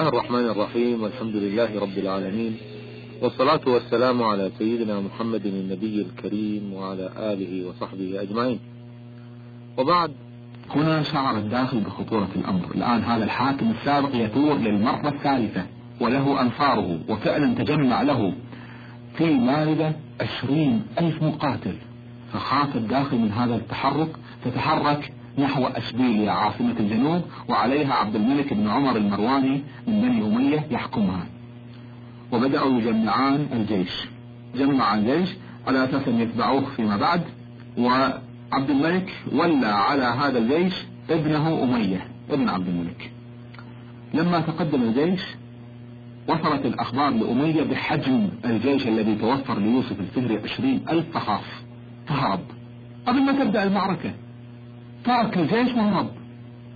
الله الرحمن الرحيم والحمد لله رب العالمين والصلاة والسلام على سيدنا محمد النبي الكريم وعلى آله وصحبه أجمعين. وبعد هنا شعر الداخل بخطورة الأمر. الآن هذا الحاكم السابق يثور للمرة الثالثة وله أنصاره وفعلا تجمع له. في ماردة عشرين ألف مقاتل. فخاف الداخل من هذا التحرك فتحرك نحو أشبيلية عاصمة الجنوب وعليها عبد الملك بن عمر المرواني من بني أمية يحكمها. وبدأوا يجمعان الجيش. جمع الجيش على أساس أن يتبعوه فيما بعد وعبد الملك ولى على هذا الجيش ابنه أمية ابن عبد الملك. لما تقدم الجيش وصلت الأخبار لأمية بحجم الجيش الذي توفر ليوسف الفهري عشرين ألف فهرب. قبل ما تبدأ المعركة ترك الجيش وهرب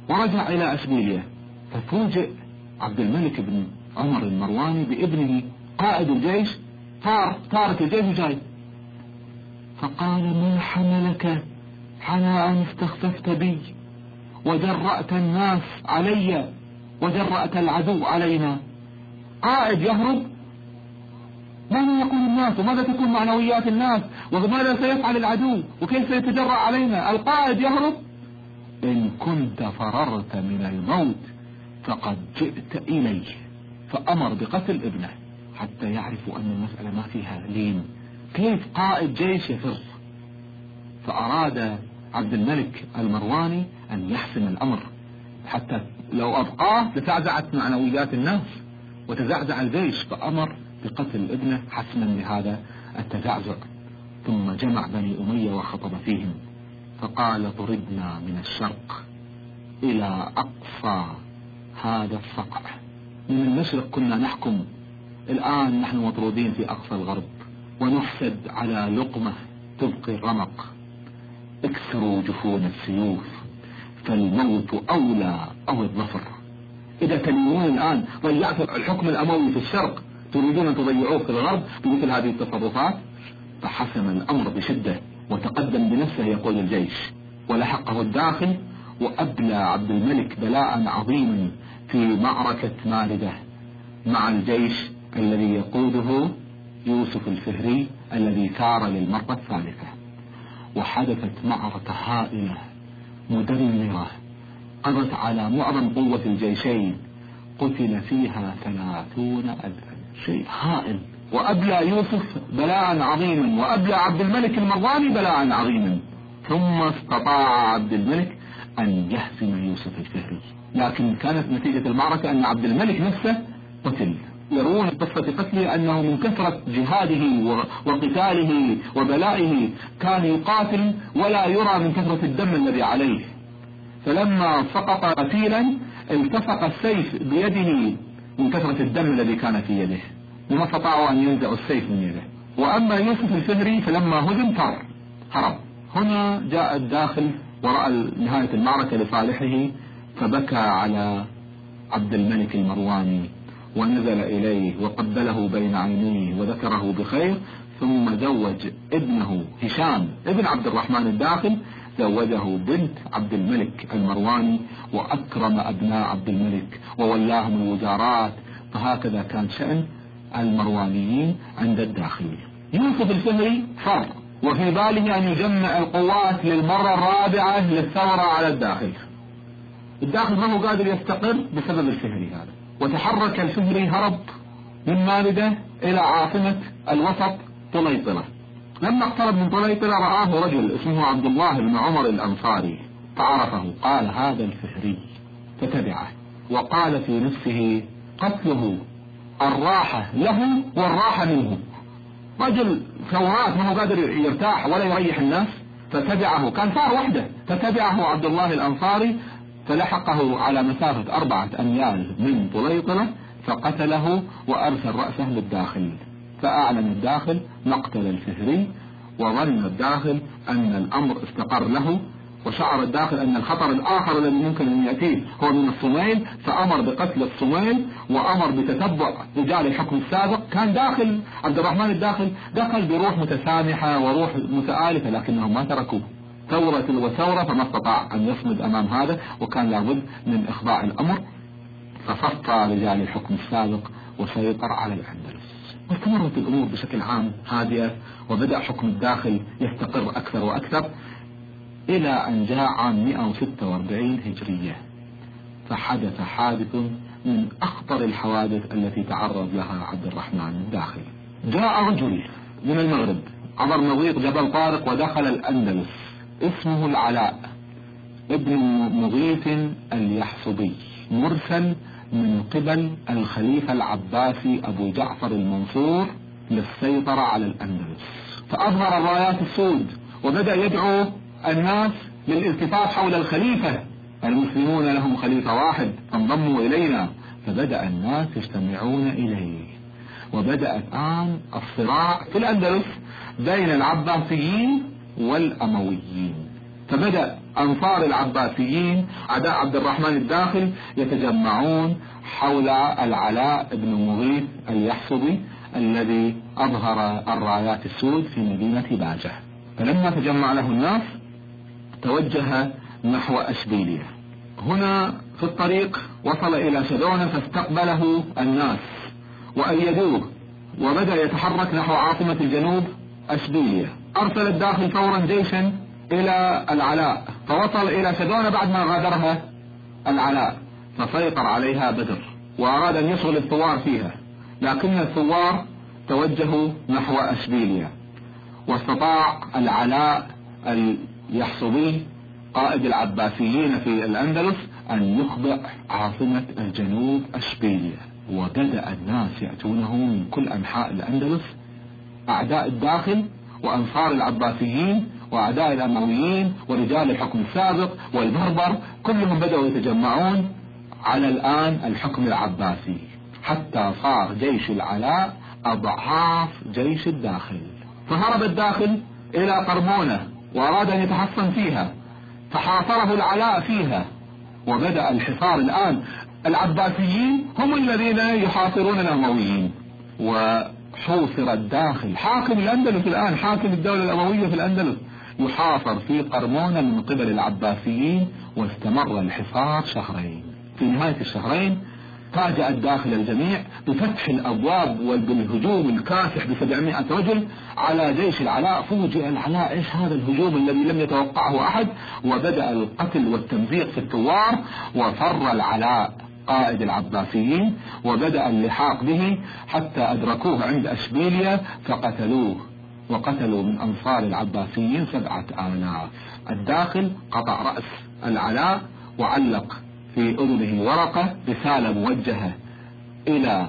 ورجع إلى أشبيلية ففوجئ عبد الملك بن عمر المرواني بابنه قائد الجيش طار تارك الجيش وجاي. فقال ما حملك على أن استخففت بي؟ وجرأت الناس علي وجرأت العدو علينا. قائد يهرب. ماذا يقول الناس؟ وماذا تكون معنويات الناس؟ وماذا سيفعل العدو؟ وكيف سيتجرأ علينا؟ القائد يهرب. إن كنت فررت من الموت فقد جئت إليه. فأمر بقتل ابنه حتى يعرفوا أن المسألة ما فيها لين كيف قائد جيش يفر؟ فأراد عبد الملك المرواني أن يحسم الأمر حتى لو أبقاه لتعزعت معنويات الناس وتزعزع الجيش. فأمر بقتل ابنه حسما لهذا التزعزع. ثم جمع بني أمية وخطب فيهم. فقال طردنا من الشرق إلى أقصى هذا الصقع. من المشرق كنا نحكم. الآن نحن مطرودين في أقصى الغرب ونحسد على لقمة تبقي الرمق. اكسروا جفون السيوف فالموت أولى أو الظفر. إذا تنوون الآن ضيعت الحكم الأموي في الشرق. تريدون أن تضيعوه في الغرب بمثل هذه التصرفات؟ فحسم الأمر بشدة. وتقدم بنفسه يقود الجيش. ولحقه الداخل وأبلى عبد الملك بلاء عظيما في معركة ماردة. مع الجيش الذي يقوده يوسف الفهري الذي ثار للمرة الثالثة. وحدثت معركة هائلة مدمرة قضت على معظم قوة الجيشين. قتل فيها ثلاثون ألفا. شيء هائل. وأبلى يوسف بلاء عظيما وأبلى عبد الملك المرواني بلاء عظيما. ثم استطاع عبد الملك أن يهزم يوسف الفهري لكن كانت نتيجة المعركة أن عبد الملك نفسه قتل. يرون قصة قتله أنه من كثرة جهاده وقتاله وبلائه كان يقاتل ولا يرى من كثرة الدم الذي عليه. فلما سقط قتيلا التصق السيف بيده من كثرة الدم الذي كان في يده. وما استطاعوا أن ينزعوا السيف من يده. وأما يوسف الفهري فلما هزم فر هرب هنا جاء الداخل ورأى نهاية المعركة لصالحه فبكى على عبد الملك المرواني ونزل إليه وقبله بين عينيه وذكره بخير ثم زوج ابنه هشام ابن عبد الرحمن الداخل زوجه بنت عبد الملك المرواني وأكرم أبناء عبد الملك وولاهم الوزارات فهكذا كان شأن المروانيين عند الداخل. يوسف الفهري فر وفي باله أن يجمع القوات للمرة الرابعة للثورة على الداخل. الداخل ما هو قادر يستقر بسبب الفهري هذا. وتحرك الفهري هرب من ماردة إلى عاصمة الوسط طليطلة لما اقترب من طليطلة رآه رجل اسمه عبد الله بن عمر الأنصاري فعرفه قال هذا الفهري. فتبعه وقال في نفسه قتله الراحة له والراحة منه رجل ثورات ما هو قادر يرتاح ولا يريح الناس فتبعه كان صار وحده فتبعه عبد الله الأنصاري فلحقه على مسافة أربعة أميال من طليطلة فقتله وأرسل رأسه للداخل. فأعلن الداخل مقتل الفهري وظن الداخل أن الأمر استقر له وشعر الداخل أن الخطر الآخر الذي ممكن أن يأتيه هو من الصوميل فأمر بقتل الصوميل وأمر بتتبع رجال الحكم السابق. كان داخل عبد الرحمن الداخل دخل بروح متسامحة وروح متآلفة لكنهم ما تركوه. ثورة وثورة فما استطاع أن يصمد أمام هذا وكان لابد من إخضاع الأمر. فصفى رجال الحكم السابق وسيطر على الأندلس. واستمرت الأمور بشكل عام هادئة وبدأ حكم الداخل يستقر أكثر وأكثر. إلى أن جاء عام 146 هجرية. فحدث حادث من أخطر الحوادث التي تعرض لها عبد الرحمن الداخل جاء رجل من المغرب عبر مضيق جبل طارق ودخل الأندلس اسمه العلاء ابن مغيث اليحصبي مرسل من قبل الخليفة العباسي أبو جعفر المنصور للسيطرة على الأندلس. فأظهر الرايات السود وبدأ يدعو الناس للالتفاف حول الخليفة. المسلمون لهم خليفة واحد فانضموا إلينا. فبدأ الناس يجتمعون إليه. وبدأ الآن الصراع في الأندلس بين العباسيين والأمويين. فبدأ أنصار العباسيين أعداء عبد الرحمن الداخل يتجمعون حول العلاء بن مغيث اليحصبي الذي أظهر الرايات السود في مدينة باجة. فلما تجمع له الناس توجه نحو أشبيلية. هنا في الطريق وصل إلى شدونة فاستقبله الناس وأيدوه وبدأ يتحرك نحو عاصمة الجنوب أشبيلية. أرسل الداخل فورا جيشا إلى العلاء فوصل إلى شدونة بعد ما غادرها العلاء فسيطر عليها بدر وأراد أن يشغل الثوار فيها لكن الثوار توجهوا نحو أشبيلية. واستطاع العلاء اليحصبي قائد العباسيين في الأندلس أن يخضع عاصمة الجنوب أشبيلية. وبدأ الناس يأتونه من كل أنحاء الأندلس أعداء الداخل وأنصار العباسيين وأعداء الأمويين ورجال الحكم السابق والبربر كلهم بدأوا يتجمعون على الآن الحكم العباسي. حتى صار جيش العلاء أضعاف جيش الداخل. فهرب الداخل إلى قرمونة وأراد أن يتحصن فيها. فحاصره العلاء فيها. وبدأ الحصار الآن. العباسيين هم الذين يحاصرون الأمويين. وحوصر الداخل. حاكم الأندلس الآن. حاكم الدولة الأموية في الأندلس. يحاصر في قرمونة من قبل العباسيين. واستمر الحصار شهرين. في نهاية الشهرين فاجأ الداخل الجميع بفتح الأبواب وبالهجوم الكاسح ب 700 رجل على جيش العلاء فوجئ العلاء إيش هذا الهجوم الذي لم يتوقعه أحد؟ وبدأ القتل والتمزيق في الثوار وفر العلاء قائد العباسيين وبدأ اللحاق به حتى أدركوه عند أشبيليا فقتلوه وقتلوا من أنصار العباسيين سبعة آلاف. الداخل قطع رأس العلاء وعلق في أذنه ورقة رسالة موجهة إلى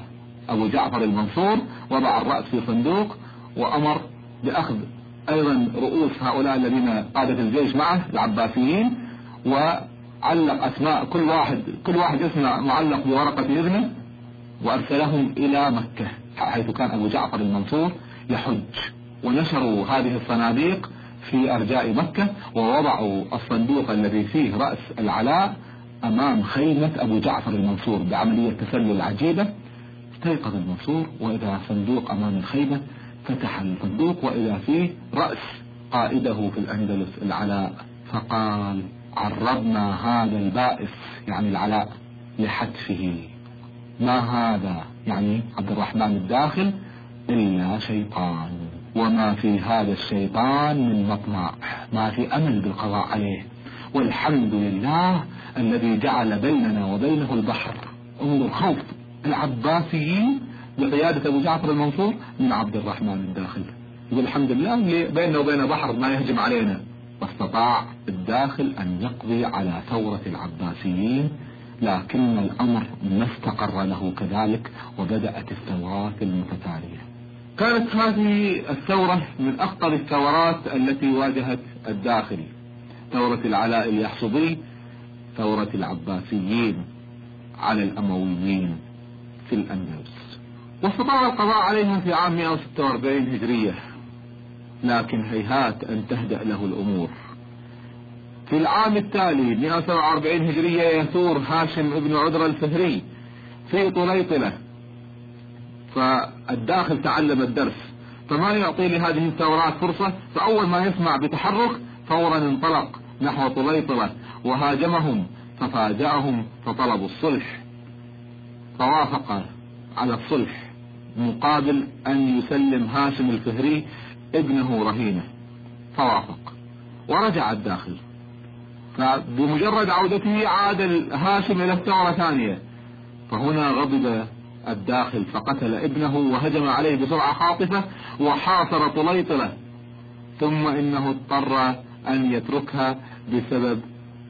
أبو جعفر المنصور وضع الرأس في صندوق وأمر بأخذ أيضا رؤوس هؤلاء الذين قادة الجيش معه العباسيين وعلق أسماء كل واحد كل واحد اسمه معلق بورقة إذنه وأرسلهم إلى مكة حيث كان أبو جعفر المنصور يحج. ونشروا هذه الصناديق في أرجاء مكة ووضعوا الصندوق الذي فيه رأس العلاء أمام خيمة أبو جعفر المنصور بعملية تسلل عجيبة استيقظ المنصور وإذا صندوق أمام الخيمة فتح الصندوق وإذا فيه رأس قائده في الأندلس العلاء فقال عرضنا هذا البائس يعني العلاء لحتفه. ما هذا؟ يعني عبد الرحمن الداخل إلا شيطان. وما في هذا الشيطان من مطمع. ما في أمل بالقضاء عليه. والحمد لله الذي جعل بيننا وبينه البحر. انظر خوف العباسيين بقيادة أبو جعفر المنصور من عبد الرحمن الداخل. يقول الحمد لله اللي بيننا وبين بحر ما يهجم علينا. واستطاع الداخل أن يقضي على ثورة العباسيين لكن الأمر ما استقر له كذلك وبدأت الثورات المتتالية. كانت هذه الثورة من أخطر الثورات التي واجهت الداخل. ثورة العلاء اليحصبي ثورة العباسيين على الأمويين في الأندلس. واستطاع القضاء عليهم في عام 146 هجرية لكن هيهات أن تهدأ له الأمور. في العام التالي 147 هجرية يثور هاشم ابن عذرة الفهري في طليطلة فالداخل تعلم الدرس. فما يعطي لهذه الثورات فرصة؟ فأول ما يسمع بتحرك فورا انطلق. نحو طليطلة وهاجمهم ففاجأهم فطلبوا الصلح. فوافق على الصلح مقابل أن يسلم هاشم الفهري ابنه رهينة. فوافق. ورجع الداخل. فبمجرد عودته عاد هاشم إلى الثورة ثانية. فهنا غضب الداخل فقتل ابنه وهجم عليه بسرعة خاطفة وحاصر طليطلة. ثم إنه اضطر أن يتركها بسبب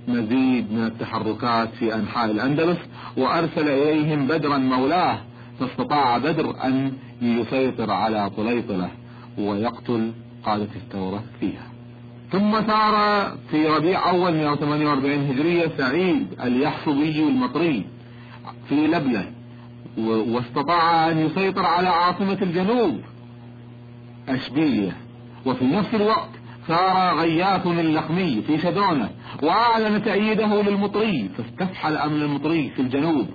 مزيد من التحركات في أنحاء الأندلس وأرسل إليهم بدرا مولاه فاستطاع بدر أن يسيطر على طليطلة ويقتل قادة الثورة فيها. ثم ثار في ربيع أول 148 هجرية سعيد اليحصبي المطري في لبلة واستطاع أن يسيطر على عاصمة الجنوب أشبيلية وفي نفس الوقت صار غياث اللخمي في شدونة وأعلن تأييده للمطري فاستفحل أمن المطري في الجنوب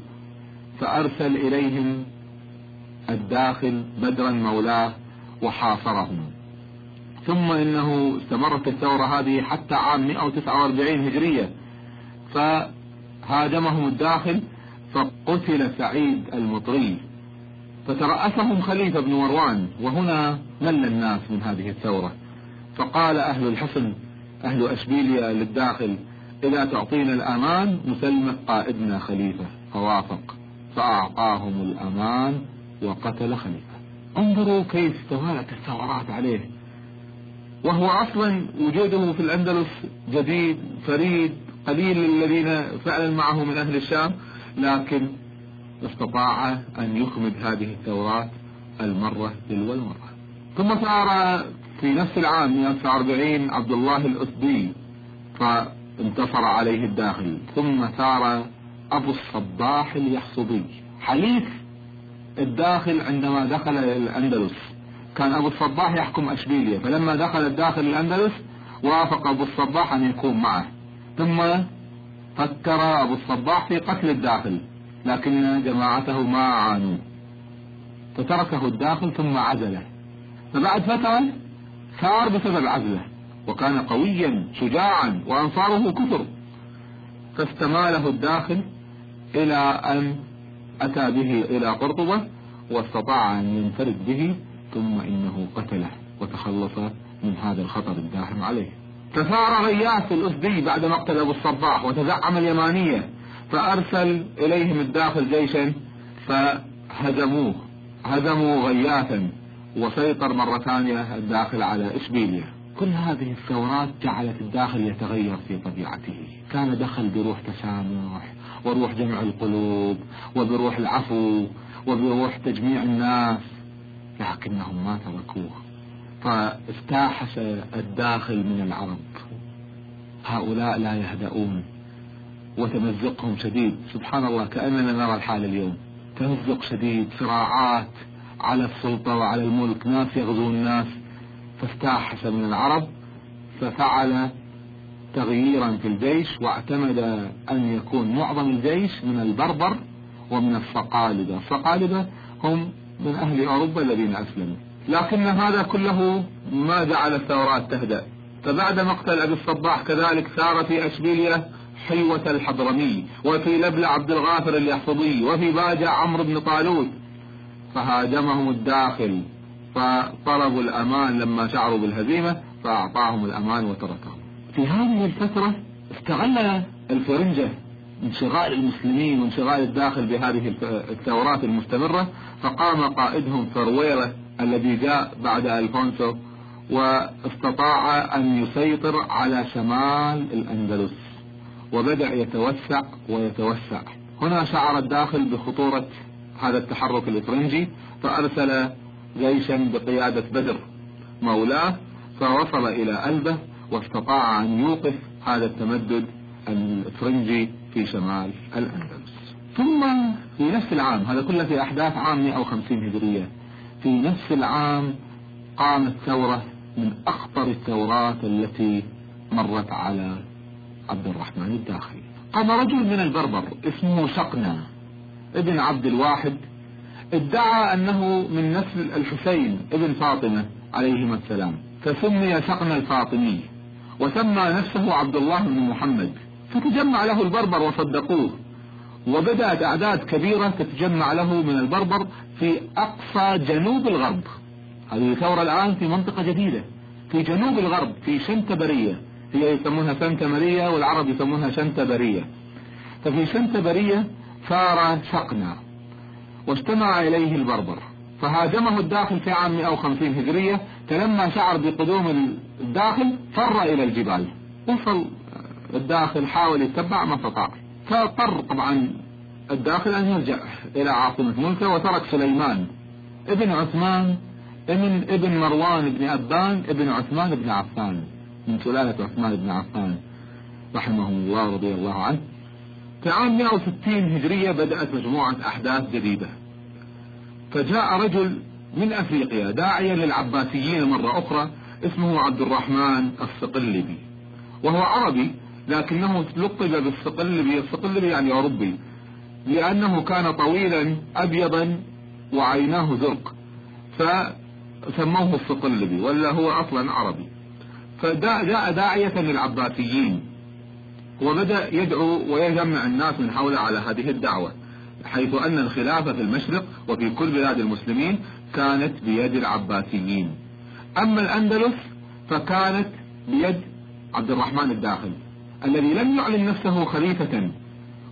فأرسل إليهم الداخل بدرا مولاه وحاصرهم. ثم إنه استمرت الثورة هذه حتى عام 149 هجرية فهاجمهم الداخل فقتل سعيد المطري. فترأسهم خليفة بن مروان وهنا مل الناس من هذه الثورة. فقال أهل الحصن أهل أشبيليا للداخل إذا تعطينا الأمان نسلمك قائدنا خليفة. فوافق. فأعطاهم الأمان وقتل خليفة. انظروا كيف توالت الثورات عليه. وهو أصلا وجوده في الأندلس جديد فريد قليل الذين فعلا معه من أهل الشام لكن استطاع أن يخمد هذه الثورات المرة تلو المرة ثم صار في نفس العام 149 عبد الله الأسدي فانتصر عليه الداخل ثم ثار أبو الصباح اليحصبي حليف الداخل عندما دخل الأندلس. كان أبو الصباح يحكم أشبيلية. فلما دخل الداخل الأندلس وافق أبو الصباح أن يكون معه. ثم فكر أبو الصباح في قتل الداخل لكن جماعته ما عانوا. فتركه الداخل ثم عزله. فبعد فترة ثار بسبب عزله وكان قويا شجاعا وأنصاره كثر فاستماله الداخل إلى أن أتى به إلى قرطبة واستطاع أن ينفرد به ثم إنه قتله وتخلص من هذا الخطر الداهم عليه. فثار غياث الأسدي بعد مقتل أبو الصباح وتزعم اليمانية فأرسل إليهم الداخل جيشا فهزموه هزموا غياثا. وسيطر مرة ثانية الداخل على إشبيلية كل هذه الثورات جعلت الداخل يتغير في طبيعته. كان دخل بروح تسامح وروح جمع القلوب وبروح العفو وبروح تجميع الناس. لكنهم ما تركوه. فاستاحس الداخل من العرب. هؤلاء لا يهدؤون. وتمزقهم شديد. سبحان الله كأننا نرى الحال اليوم. تمزق شديد صراعات على السلطة وعلى الملك ناس يغزون الناس. فاستاحس من العرب ففعل تغييرا في الجيش واعتمد أن يكون معظم الجيش من البربر ومن الصقالبة. الصقالبة هم من أهل أوروبا الذين أسلموا. لكن هذا كله ما جعل الثورات تهدأ. فبعد مقتل أبي الصباح كذلك ثار في أشبيلية حيوة الحضرمي وفي لبل عبد الغافر اليحفظي وفي باجع عمرو بن طالوت. فهاجمهم الداخل فطلبوا الأمان لما شعروا بالهزيمة فأعطاهم الأمان وتركهم. في هذه الفترة استغل الفرنجة انشغال المسلمين وانشغال الداخل بهذه الثورات المستمرة فقام قائدهم فرويرة الذي جاء بعد ألفونسو واستطاع أن يسيطر على شمال الأندلس وبدأ يتوسع ويتوسع. هنا شعر الداخل بخطورة هذا التحرك الإفرنجي فأرسل جيشا بقيادة بدر مولاه فوصل إلى ألبة واستطاع أن يوقف هذا التمدد الإفرنجي في شمال الأندلس. ثم في نفس العام هذا كله في أحداث عام 150 هجرية في نفس العام قامت ثورة من أخطر الثورات التي مرت على عبد الرحمن الداخلي. قام رجل من البربر اسمه شقنا. ابن عبد الواحد ادعى أنه من نسل الحسين ابن فاطمة عليهما السلام فسمي شقنا الفاطمي وسمى نفسه عبد الله بن محمد فتجمع له البربر وصدقوه وبدأت أعداد كبيرة تتجمع له من البربر في أقصى جنوب الغرب. هذه الثورة الآن في منطقة جديدة في جنوب الغرب في شنتبرية هي يسمونها سنتمرية والعرب يسمونها شنتبرية. ففي شنتبرية ثار شقنا واجتمع إليه البربر. فهاجمه الداخل في عام 150 هجرية. فلما شعر بقدوم الداخل فر إلى الجبال. وصل الداخل حاول يتبع ما استطاع. فاضطر طبعا الداخل أن يرجع إلى عاصمة ملكه وترك سليمان ابن عثمان ابن ابن مروان بن أبان ابن عثمان بن عفان. من سلالة عثمان بن عفان رحمه الله رضي الله عنه. في عام 160 هجرية بدأت مجموعة أحداث جديدة. فجاء رجل من أفريقيا داعيا للعباسيين مرة أخرى اسمه عبد الرحمن الصقلبي وهو عربي لكنه لقب بالصقلبي الصقلبي يعني أوروبي لأنه كان طويلا أبيضا وعيناه زرق فسموه الصقلبي ولا هو أصلا عربي. فجاء داعية للعباسيين. وبدأ يدعو ويجمع الناس من حوله على هذه الدعوة حيث أن الخلافة في المشرق وفي كل بلاد المسلمين كانت بيد العباسيين. أما الأندلس فكانت بيد عبد الرحمن الداخل الذي لم يعلن نفسه خليفة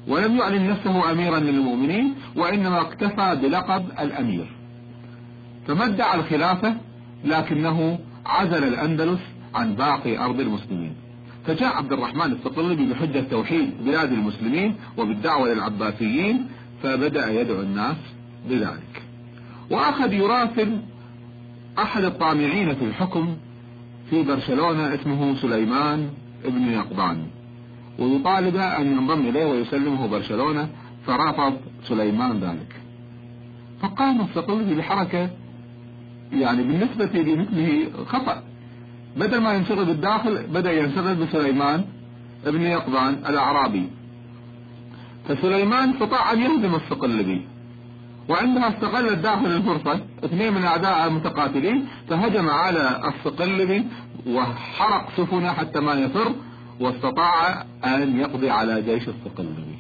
ولم يعلن نفسه أميرا للمؤمنين وإنما اكتفى بلقب الأمير. فمدع الخلافة لكنه عزل الأندلس عن باقي أرض المسلمين. فجاء عبد الرحمن الصقلبي بحجة توحيد بلاد المسلمين وبالدعوة للعباسيين فبدأ يدعو الناس بذلك. وأخذ يراسل أحد الطامعين في الحكم في برشلونة اسمه سليمان ابن يقظان ويطالب أن ينضم إليه ويسلمه برشلونة فرفض سليمان ذلك. فقام الصقلبي بحركة يعني بالنسبة لمثله خطأ. بدل ما ينشغل بالداخل بدأ ينشغل بسليمان ابن يقظان الأعرابي. فسليمان استطاع أن يهزم الصقلبي وعندها استغل الداخل الفرصة اثنين من أعداء المتقاتلين فهجم على الصقلبي وحرق سفنه حتى ما يفر واستطاع أن يقضي على جيش الصقلبي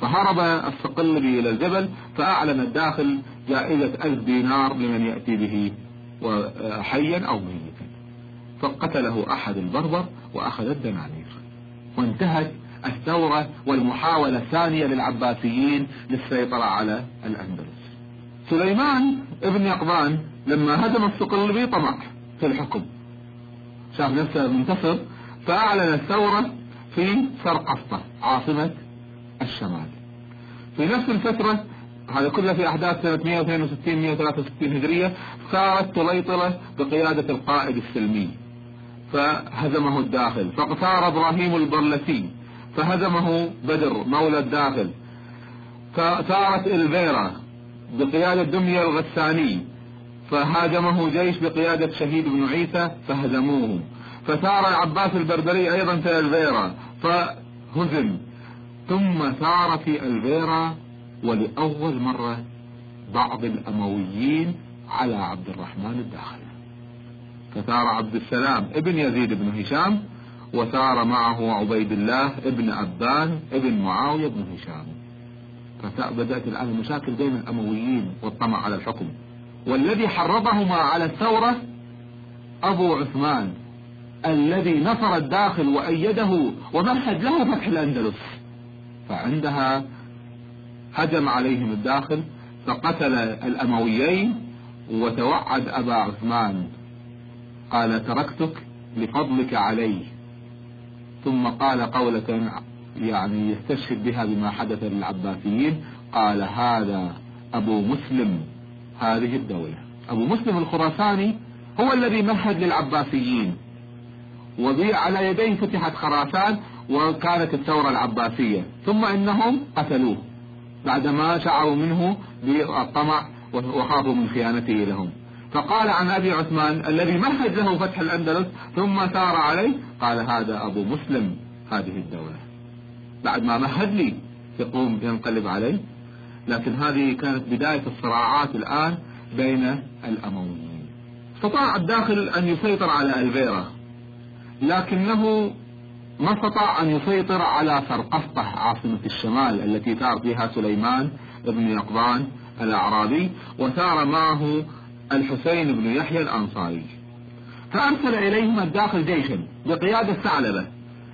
فهرب الصقلبي إلى الجبل فأعلن الداخل جائزة ألف دينار لمن يأتي به حيا أو ميتا. فقتله أحد البربر وأخذ الدنانير. وانتهت الثورة والمحاولة الثانية للعباسيين للسيطرة على الأندلس. سليمان ابن يقظان لما هدم الصقلبي طمع في الحكم. شاف نفسه منتصر فأعلن الثورة في سرقسطة عاصمة الشمال. في نفس الفترة هذا كله في أحداث سنة 162 163 هجرية صارت طليطلة بقيادة القائد السلمي. فهزمه الداخل. فصار إبراهيم البرلسي فهزمه بدر مولى الداخل. فثارت إلفيرا بقيادة دمية الغساني فهاجمه جيش بقيادة شهيد بن عيسى فهزموه. فثار العباس البربري أيضا في إلفيرا فهزم. ثم ثار في إلفيرا ولأول مرة بعض الأمويين على عبد الرحمن الداخل. فثار عبد السلام ابن يزيد بن هشام وسار معه عبيد الله ابن أبان ابن معاوية بن هشام. فبدأت الآن المشاكل بين الأمويين والطمع على الحكم. والذي حرضهما على الثورة أبو عثمان الذي نصر الداخل وأيده ومهد له فتح الأندلس. فعندها هجم عليهم الداخل فقتل الأمويين وتوعد أبا عثمان قال تركتك لفضلك علي ثم قال قولة يعني يستشهد بها بما حدث للعباسيين. قال هذا أبو مسلم. هذه الدولة. أبو مسلم الخراساني هو الذي مهد للعباسيين. وعلى يديه فتحت خراسان وكانت الثورة العباسية. ثم إنهم قتلوه بعدما شعروا منه بالطمع وخافوا من خيانته لهم. فقال عن أبي عثمان الذي مهد له فتح الأندلس ثم سار عليه قال هذا أبو مسلم هذه الدولة. بعد ما مهد لي يقوم ينقلب عليه. لكن هذه كانت بداية الصراعات الآن بين الأمويين. استطاع الداخل أن يسيطر على ألفيرا لكنه ما استطاع أن يسيطر على سرقسطة عاصمة الشمال التي ثار فيها سليمان بن يقظان الأعرابي وثار معه الحسين بن يحيى الأنصاري. فأرسل إليهم الداخل جيشا بقيادة ثعلبة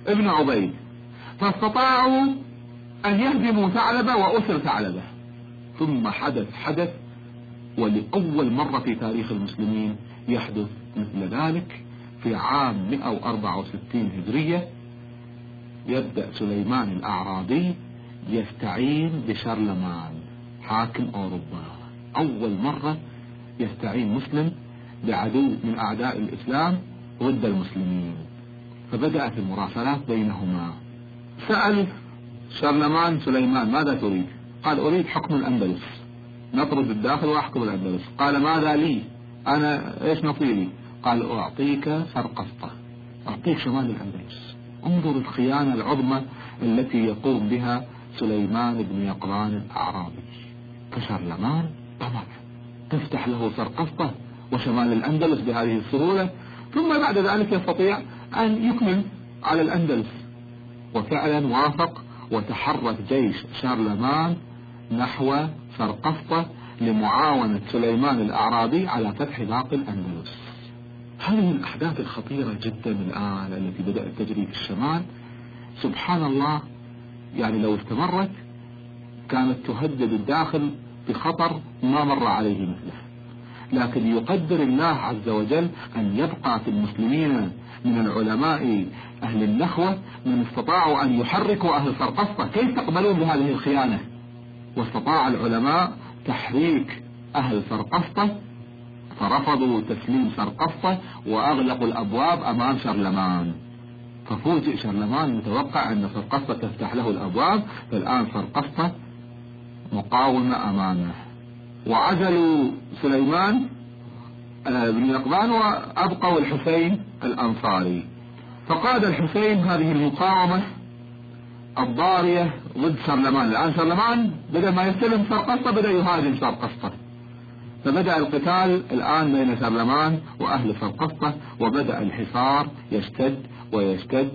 ابن عبيد فاستطاعوا أن يهدموا ثعلبة وأسر ثعلبة. ثم حدث حدث ولأول مرة في تاريخ المسلمين يحدث مثل ذلك في عام 164 هجرية. يبدأ سليمان الأعرابي يستعين بشارلمان حاكم أوروبا. أول مرة يستعين مسلم بعدو من أعداء الإسلام ضد المسلمين. فبدأت المراسلات بينهما. سأل شارلمان سليمان ماذا تريد؟ قال أريد حكم الأندلس. نطرد الداخل وأحكم الأندلس. قال ماذا لي؟ أنا إيش نصيبي قال أعطيك سرقسطة أعطيك شمال الأندلس. انظر الخيانة العظمى التي يقوم بها سليمان بن يقظان الأعرابي. فشارلمان طبعا تفتح له سرقسطة وشمال الأندلس بهذه السهولة ثم بعد ذلك يستطيع أن يكمل على الأندلس. وفعلا وافق وتحرك جيش شارلمان نحو سرقسطة لمعاونة سليمان الأعرابي على فتح باقي الأندلس. هذه الأحداث الخطيرة جدا الآن التي بدأت تجري في الشمال. سبحان الله يعني لو استمرت كانت تهدد الداخل بخطر ما مر عليه مثله. لكن يقدر الله عز وجل أن يبقى في المسلمين من العلماء أهل النخوة من استطاعوا أن يحركوا أهل سرقسطة كيف تقبلون بهذه الخيانة؟ واستطاع العلماء تحريك أهل سرقسطة فرفضوا تسليم سرقسطة وأغلقوا الأبواب أمام شرلمان. ففوجئ شرلمان متوقع أن سرقسطة تفتح له الأبواب فالآن سرقسطة مقاومة أمامه. وعزلوا سليمان آه، بن يقظان وأبقوا الحسين الأنصاري. فقاد الحسين هذه المقاومة الضارية ضد شرلمان الآن شرلمان بدل ما يستلم سرقسطة بدأ يهاجم سرقسطة. فبدأ القتال الآن بين شرلمان وأهل سرقسطة وبدأ الحصار يشتد ويشتد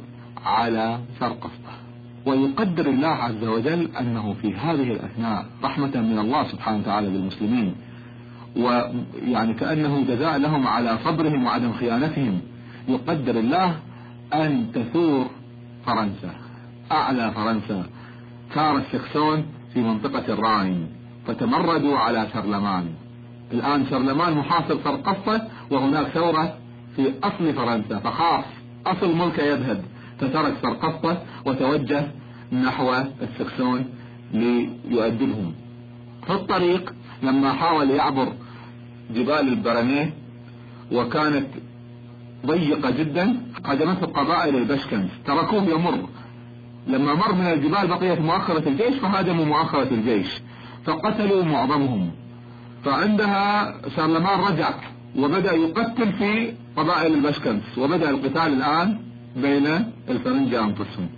على سرقسطة. ويقدر الله عز وجل أنه في هذه الأثناء رحمة من الله سبحانه وتعالى بالمسلمين ويعني كأنه جزاء لهم على صبرهم وعدم خيانتهم. يقدر الله أن تثور فرنسا أعلى فرنسا. ثار السكسون في منطقة الراين فتمردوا على شرلمان. الآن شرلمان محاصر سرقسطة وهناك ثورة في أصل فرنسا فخاف أصل ملكه يذهب. فترك سرقسطة وتوجه نحو السكسون ليؤدبهم. في الطريق لما حاول يعبر جبال البرنيه وكانت ضيقة جدا هدمته قبائل البشكنز تركوه يمر. لما مر من الجبال بقيت مؤخرة الجيش فهاجموا مؤخرة الجيش. فقتلوا معظمهم. فعندها شارلمان رجع وبدأ يقتل في قبائل البشكنس وبدأ القتال الآن بين الفرنجة أنفسهم.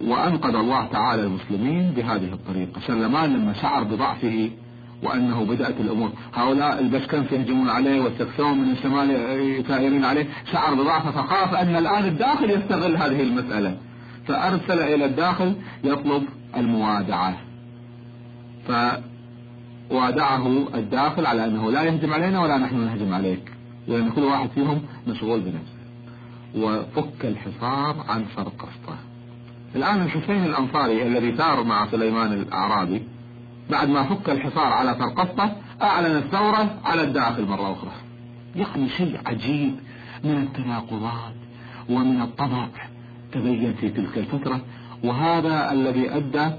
وأنقذ الله تعالى المسلمين بهذه الطريقة. شارلمان لما شعر بضعفه وأنه بدأت الأمور. هؤلاء البشكنس يهجمون عليه والسكسون من الشمال ثائرين عليه. شعر بضعفه فخاف أن الآن الداخل يستغل هذه المسألة. فأرسل إلى الداخل يطلب الموادعة. فوادعه الداخل على أنه لا يهجم علينا ولا نحن نهجم عليك. لأن كل واحد فيهم مشغول بنفسه. وفك الحصار عن سرقسطة الآن الحسين الأنصاري الذي ثار مع سليمان الأعرابي. بعد ما فك الحصار على سرقسطة أعلن الثورة على الداخل مرة أخرى. يعني شيء عجيب من التناقضات ومن الطبع تبين في تلك الفترة. وهذا الذي أدى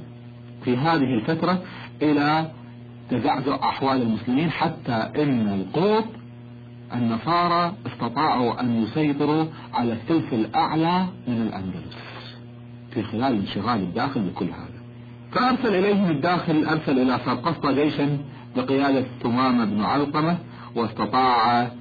في هذه الفترة إلى تزعزع أحوال المسلمين حتى إن القوط النصارى استطاعوا أن يسيطروا على الثلث الأعلى من الأندلس في خلال انشغال الداخل بكل هذا. فأرسل إليهم الداخل أرسل إلى سرقسطة جيشا بقيادة ثمامة بن علقمة واستطاع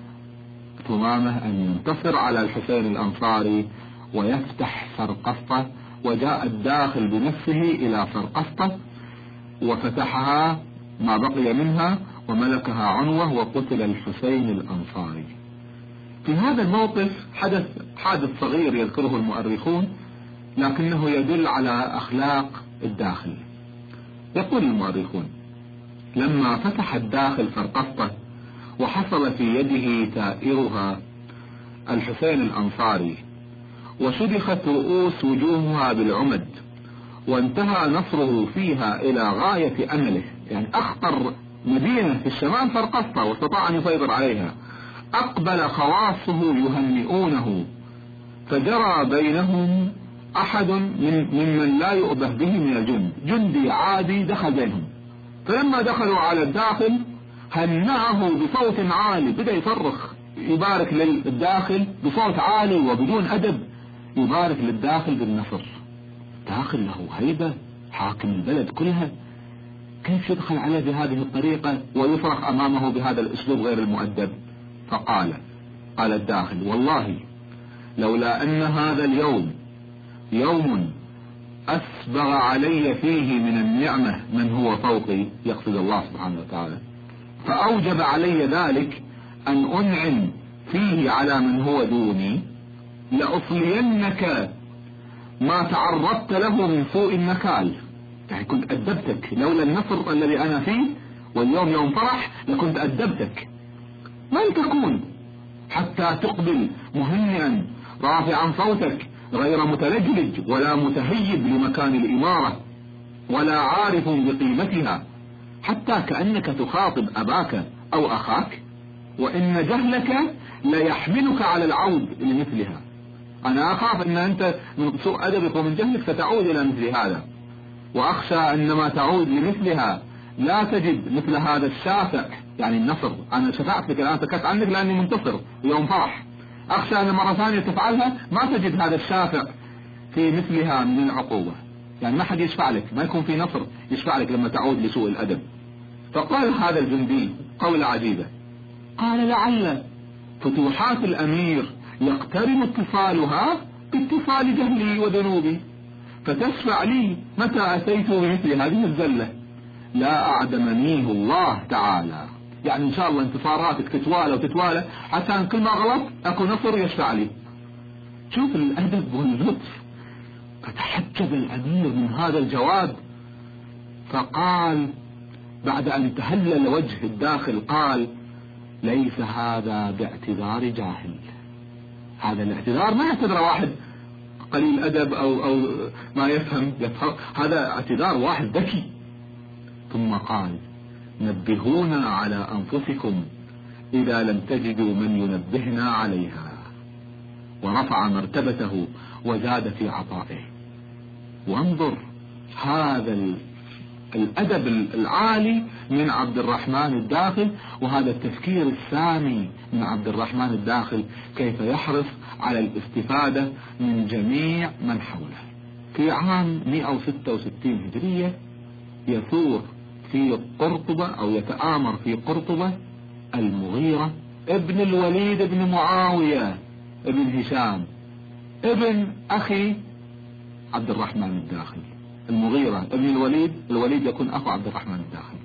ثمامة أن ينتصر على الحسين الأنصاري ويفتح سرقسطة وجاء الداخل بنفسه إلى سرقسطة وفتحها ما بقي منها وملكها عنوة وقتل الحسين الأنصاري. في هذا الموقف حدث حادث صغير يذكره المؤرخون لكنه يدل على أخلاق الداخل. يقول المؤرخون لما فتح الداخل فرقسطة وحصل في يده تائرها الحسين الأنصاري وشدخت رؤوس وجوهها بالعمد وانتهى نصره فيها إلى غاية أمله يعني أخطر مدينة في الشمال فرقسطة واستطاع أن يسيطر عليها. أقبل خواصه يهنئونه. فجرى بينهم أحد من ممن لا يؤبه به من الجند. جندي عادي دخل بينهم. فلما دخلوا على الداخل هنأه بصوت عالي. بدأ يصرخ. يبارك للداخل بصوت عالي وبدون أدب. يبارك للداخل بالنصر. داخل له هيبة حاكم البلد كلها. كيف يدخل عليه بهذه الطريقة ويصرخ أمامه بهذا الأسلوب غير المؤدب؟ فقال قال الداخل والله لولا أن هذا اليوم يوم أسبغ علي فيه من النعمة من هو فوقي يقصد الله سبحانه وتعالى فأوجب علي ذلك أن أنعم فيه على من هو دوني لأصلينك ما تعرضت له من سوء النكال يعني كنت أدبتك. لولا النصر الذي أنا فيه واليوم يوم فرح لكنت أدبتك. من تكون. حتى تقبل مهنئا رافعا صوتك غير متلجلج ولا متهيب لمكان الإمارة ولا عارف بقيمتها. حتى كأنك تخاطب أباك أو أخاك وإن جهلك ليحملك على العود لمثلها. أنا أخاف أن أنت من سوء أدبك ومن جهلك ستعود إلى مثل هذا. وأخشى أنما تعود لمثلها. لا تجد مثل هذا الشافع يعني النصر. أنا شفعت لك الآن سكت عنك لأني منتصر يوم فرح. أخشى أن مرة ثانية تفعلها ما تجد هذا الشافع في مثلها من العقوبة. يعني ما حد يشفع لك ما يكون في نصر يشفع لك لما تعود لسوء الأدب. فقال هذا الجندي قولة عجيبة. قال لعل فتوحات الأمير يقترن اتصالها باتصال جهلي وذنوبي. فتشفع لي متى أتيت بمثل هذه الزلة. لا أعدمنيه الله تعالى. يعني إن شاء الله انتصاراتك تتوالى وتتوالى حتى كل ما غلط أكو نصر يشفع لي. شوف الأدب واللطف فتحجب الأمير من هذا الجواب. فقال بعد أن تهلل وجه الداخل قال ليس هذا باعتذار جاهل. هذا الاعتذار ما يعتذر واحد. قليل أدب أو, أو ما يفهم, هذا اعتذار واحد ذكي. ثم قال نبهونا على أنفسكم إذا لم تجدوا من ينبهنا عليها. ورفع مرتبته وزاد في عطائه. وانظر هذا الأدب العالي من عبد الرحمن الداخل وهذا التفكير السامي من عبد الرحمن الداخل كيف يحرص على الاستفادة من جميع من حوله. في عام 166 هجرية يثور في قرطبة أو يتآمر في قرطبة المغيرة ابن الوليد بن معاوية ابن هشام ابن أخي عبد الرحمن الداخل المغيرة ابن الوليد الوليد يكون أخو عبد الرحمن الداخل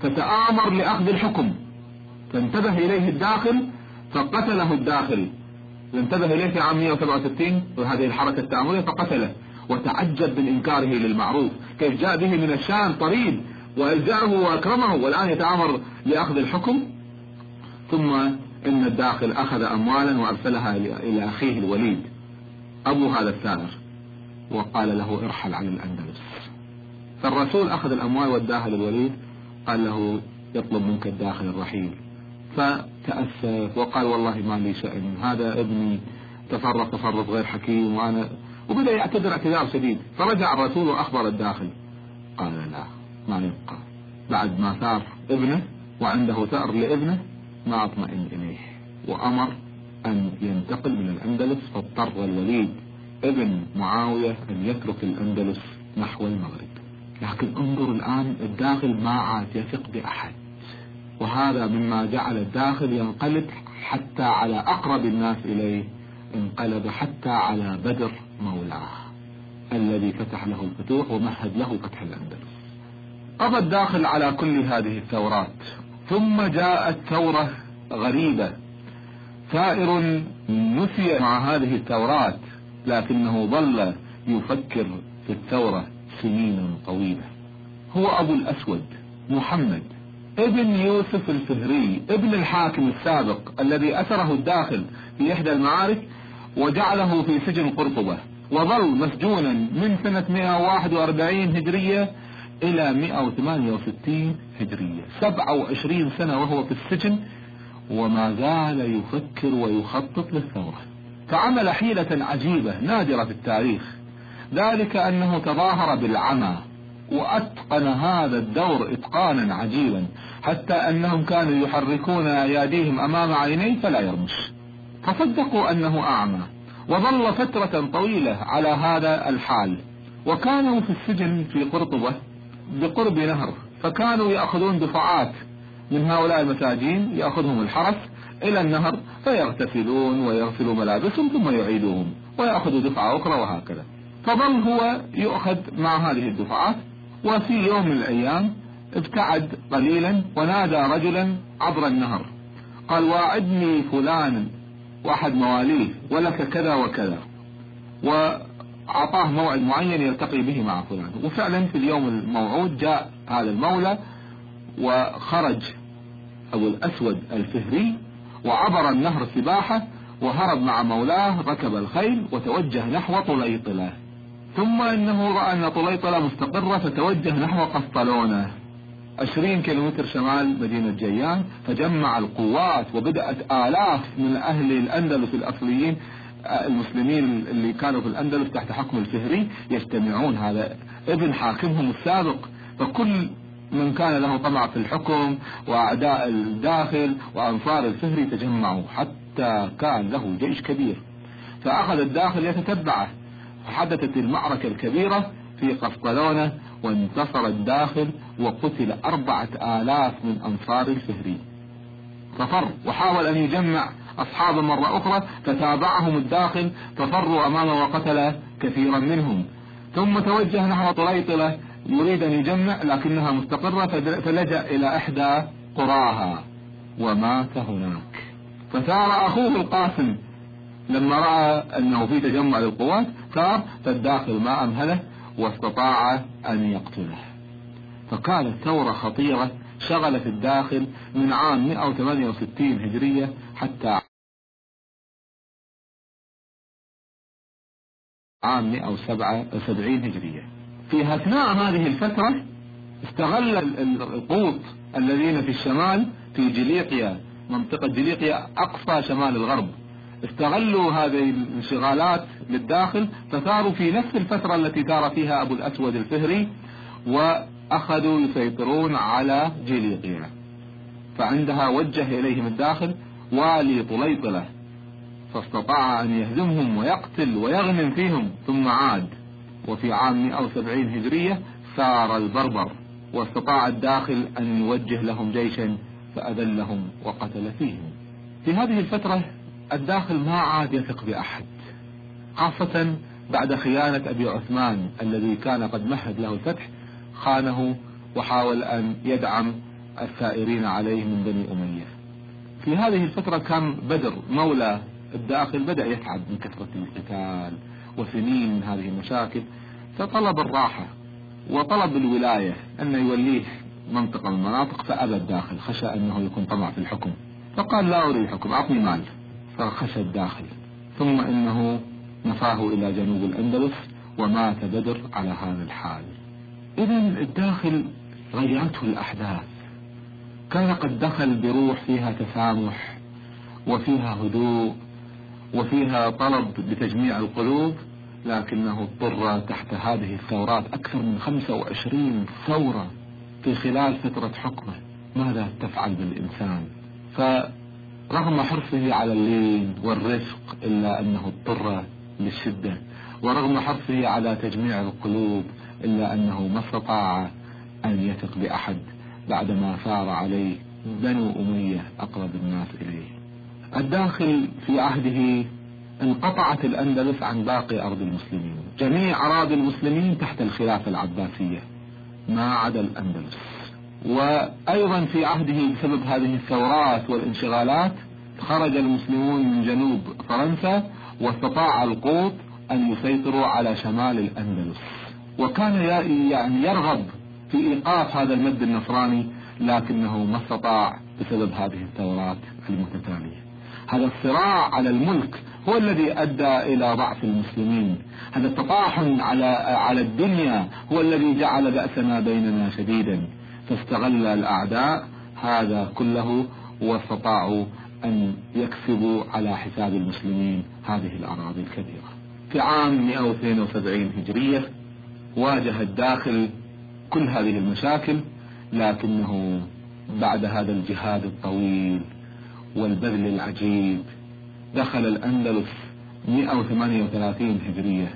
فتآمر لأخذ الحكم. فانتبه إليه الداخل فقتله الداخل. انتبه إليه في عام 167 وهذه الحركة التآمرية فقتله وتعجب من إنكاره للمعروف. كيف جاء به من الشام طريد وألجأه وأكرمه والآن يتآمر لأخذ الحكم. ثم إن الداخل أخذ أموالا وأرسلها إلى أخيه الوليد. أبو هذا الثائر وقال له ارحل عن الأندلس. فالرسول أخذ الأموال وداها للوليد. قال له يطلب منك الداخل الرحيل. فتأسف وقال والله ما لي شأن. هذا ابني تصرف تصرف غير حكيم وأنا وبدأ يعتذر اعتذار شديد. فرجع الرسول وأخبر الداخل. قال لا ما يبقى. بعد ما ثار ابنه وعنده ثأر لابنه ما أطمئن إليه. وأمر أن ينتقل من الأندلس فاضطر الوليد ابن معاوية أن يترك الأندلس نحو المغرب. لكن انظر الآن الداخل ما عاد يثق بأحد. وهذا مما جعل الداخل ينقلب حتى على أقرب الناس إليه انقلب حتى على بدر مولاه الذي فتح له الفتوح ومهد له فتح الأندلس. قضى الداخل على كل هذه الثورات ثم جاءت ثورة غريبة. ثائر نسي مع هذه الثورات لكنه ظل يفكر في الثورة سنين طويلة. هو أبو الأسود محمد. ابن يوسف الفهري ابن الحاكم السابق الذي أسره الداخل في إحدى المعارك وجعله في سجن قرطبة وظل مسجونا من سنة 141 هجرية إلى 168 هجرية. 27 سنة وهو في السجن وما زال يفكر ويخطط للثورة. فعمل حيلة عجيبة نادرة في التاريخ ذلك أنه تظاهر بالعمى وأتقن هذا الدور إتقانا عجيبا. حتى أنهم كانوا يحركون أياديهم أمام عينيه فلا يرمش. فصدقوا أنه أعمى. وظل فترة طويلة على هذا الحال. وكانوا في السجن في قرطبة بقرب نهر. فكانوا يأخذون دفعات من هؤلاء المساجين يأخذهم الحرس إلى النهر فيغتسلون ويغسلوا ملابسهم ثم يعيدوهم ويأخذوا دفعة أخرى وهكذا. فظل هو يؤخذ مع هذه الدفعات. وفي يوم من الأيام ابتعد قليلا ونادى رجلا عبر النهر. قال واعدني فلان واحد مواليه ولك كذا وكذا. وأعطاه موعد معين يلتقي به مع فلان. وفعلا في اليوم الموعود جاء هذا المولى وخرج أبو الأسود الفهري وعبر النهر سباحة وهرب مع مولاه ركب الخيل وتوجه نحو طليطلة ثم إنه رأى أن طليطلة مستقرة فتوجه نحو قسطلونة. عشرين كيلومتر شمال مدينة جيان فجمع القوات وبدأت آلاف من أهل الأندلس الأصليين المسلمين اللي كانوا في الأندلس تحت حكم الفهري يجتمعون. هذا ابن حاكمهم السابق. فكل من كان له طمع في الحكم وأعداء الداخل وأنصار الفهري تجمعوا حتى كان له جيش كبير. فأخذ الداخل يتتبعه. فحدثت المعركة الكبيرة في قسطلونة وانتصر الداخل وقتل أربعة آلاف من أنصار الفهري. ففر وحاول أن يجمع أصحابه مرة أخرى فتابعهم الداخل ففروا أمامه وقتل كثيرا منهم. ثم توجه نحو طليطلة يريد أن يجمع لكنها مستقرة فلجأ إلى إحدى قراها ومات هناك. فثار أخوه القاسم لما رأى أنه في تجمع للقوات ثار فالداخل ما أمهله واستطاع أن يقتله. فكانت ثورة خطيرة شغلت الداخل من عام 168 هجرية حتى عام 177 هجرية. في أثناء هذه الفترة استغل القوط الذين في الشمال في جليقيا منطقة جليقيا أقصى شمال الغرب. استغلوا هذه الانشغالات للداخل فثاروا في نفس الفترة التي ثار فيها أبو الأسود الفهري وأخذوا يسيطرون على جليقيا فعندها وجه إليهم الداخل والي طليطلة فاستطاع أن يهزمهم ويقتل ويغنم فيهم ثم عاد. وفي عام 170 هجرية ثار البربر واستطاع الداخل أن يوجه لهم جيشا فأذلهم وقتل فيهم. في هذه الفترة الداخل ما عاد يثق بأحد خاصة بعد خيانة أبي عثمان الذي كان قد مهد له الفتح خانه وحاول أن يدعم الثائرين عليه من بني أمية. في هذه الفترة كان بدر مولى الداخل بدأ يتعب من كثرة القتال وسنين من هذه المشاكل فطلب الراحة وطلب الولاية أن يوليه منطقة من المناطق فأبى الداخل خشى أنه يكون طمع في الحكم فقال لا أريد الحكم أعطني مال. فخشى الداخل ثم إنه نفاه إلى جنوب الأندلس ومات بدر على هذا الحال. إذا الداخل غيرته الأحداث. كان قد دخل بروح فيها تسامح وفيها هدوء وفيها طلب بتجميع القلوب لكنه اضطر تحت هذه الثورات أكثر من 25 ثورة في خلال فترة حكمه. ماذا تفعل بالإنسان؟ فرغم حرصه على اللين والرفق إلا أنه اضطر للشدة ورغم حرصه على تجميع القلوب إلا أنه ما استطاع أن يثق بأحد بعدما ثار عليه بنو أمية أقرب الناس إليه. الداخل في عهده انقطعت الأندلس عن باقي أرض المسلمين جميع أراضي المسلمين تحت الخلافة العباسية ما عدا الأندلس. وأيضا في عهده بسبب هذه الثورات والانشغالات خرج المسلمون من جنوب فرنسا واستطاع القوط أن يسيطروا على شمال الأندلس. وكان يعني يرغب في إيقاف هذا المد النصراني لكنه ما استطاع بسبب هذه الثورات المتتالية. هذا الصراع على الملك هو الذي أدى إلى ضعف المسلمين. هذا التطاحن على على الدنيا هو الذي جعل بأسنا بيننا شديدا. فاستغل الأعداء هذا كله واستطاعوا أن يكسبوا على حساب المسلمين هذه الأراضي الكبيرة. في عام 172 هجرية واجه الداخل كل هذه المشاكل لكنه بعد هذا الجهاد الطويل والبذل العجيب دخل الأندلس 138 هجرية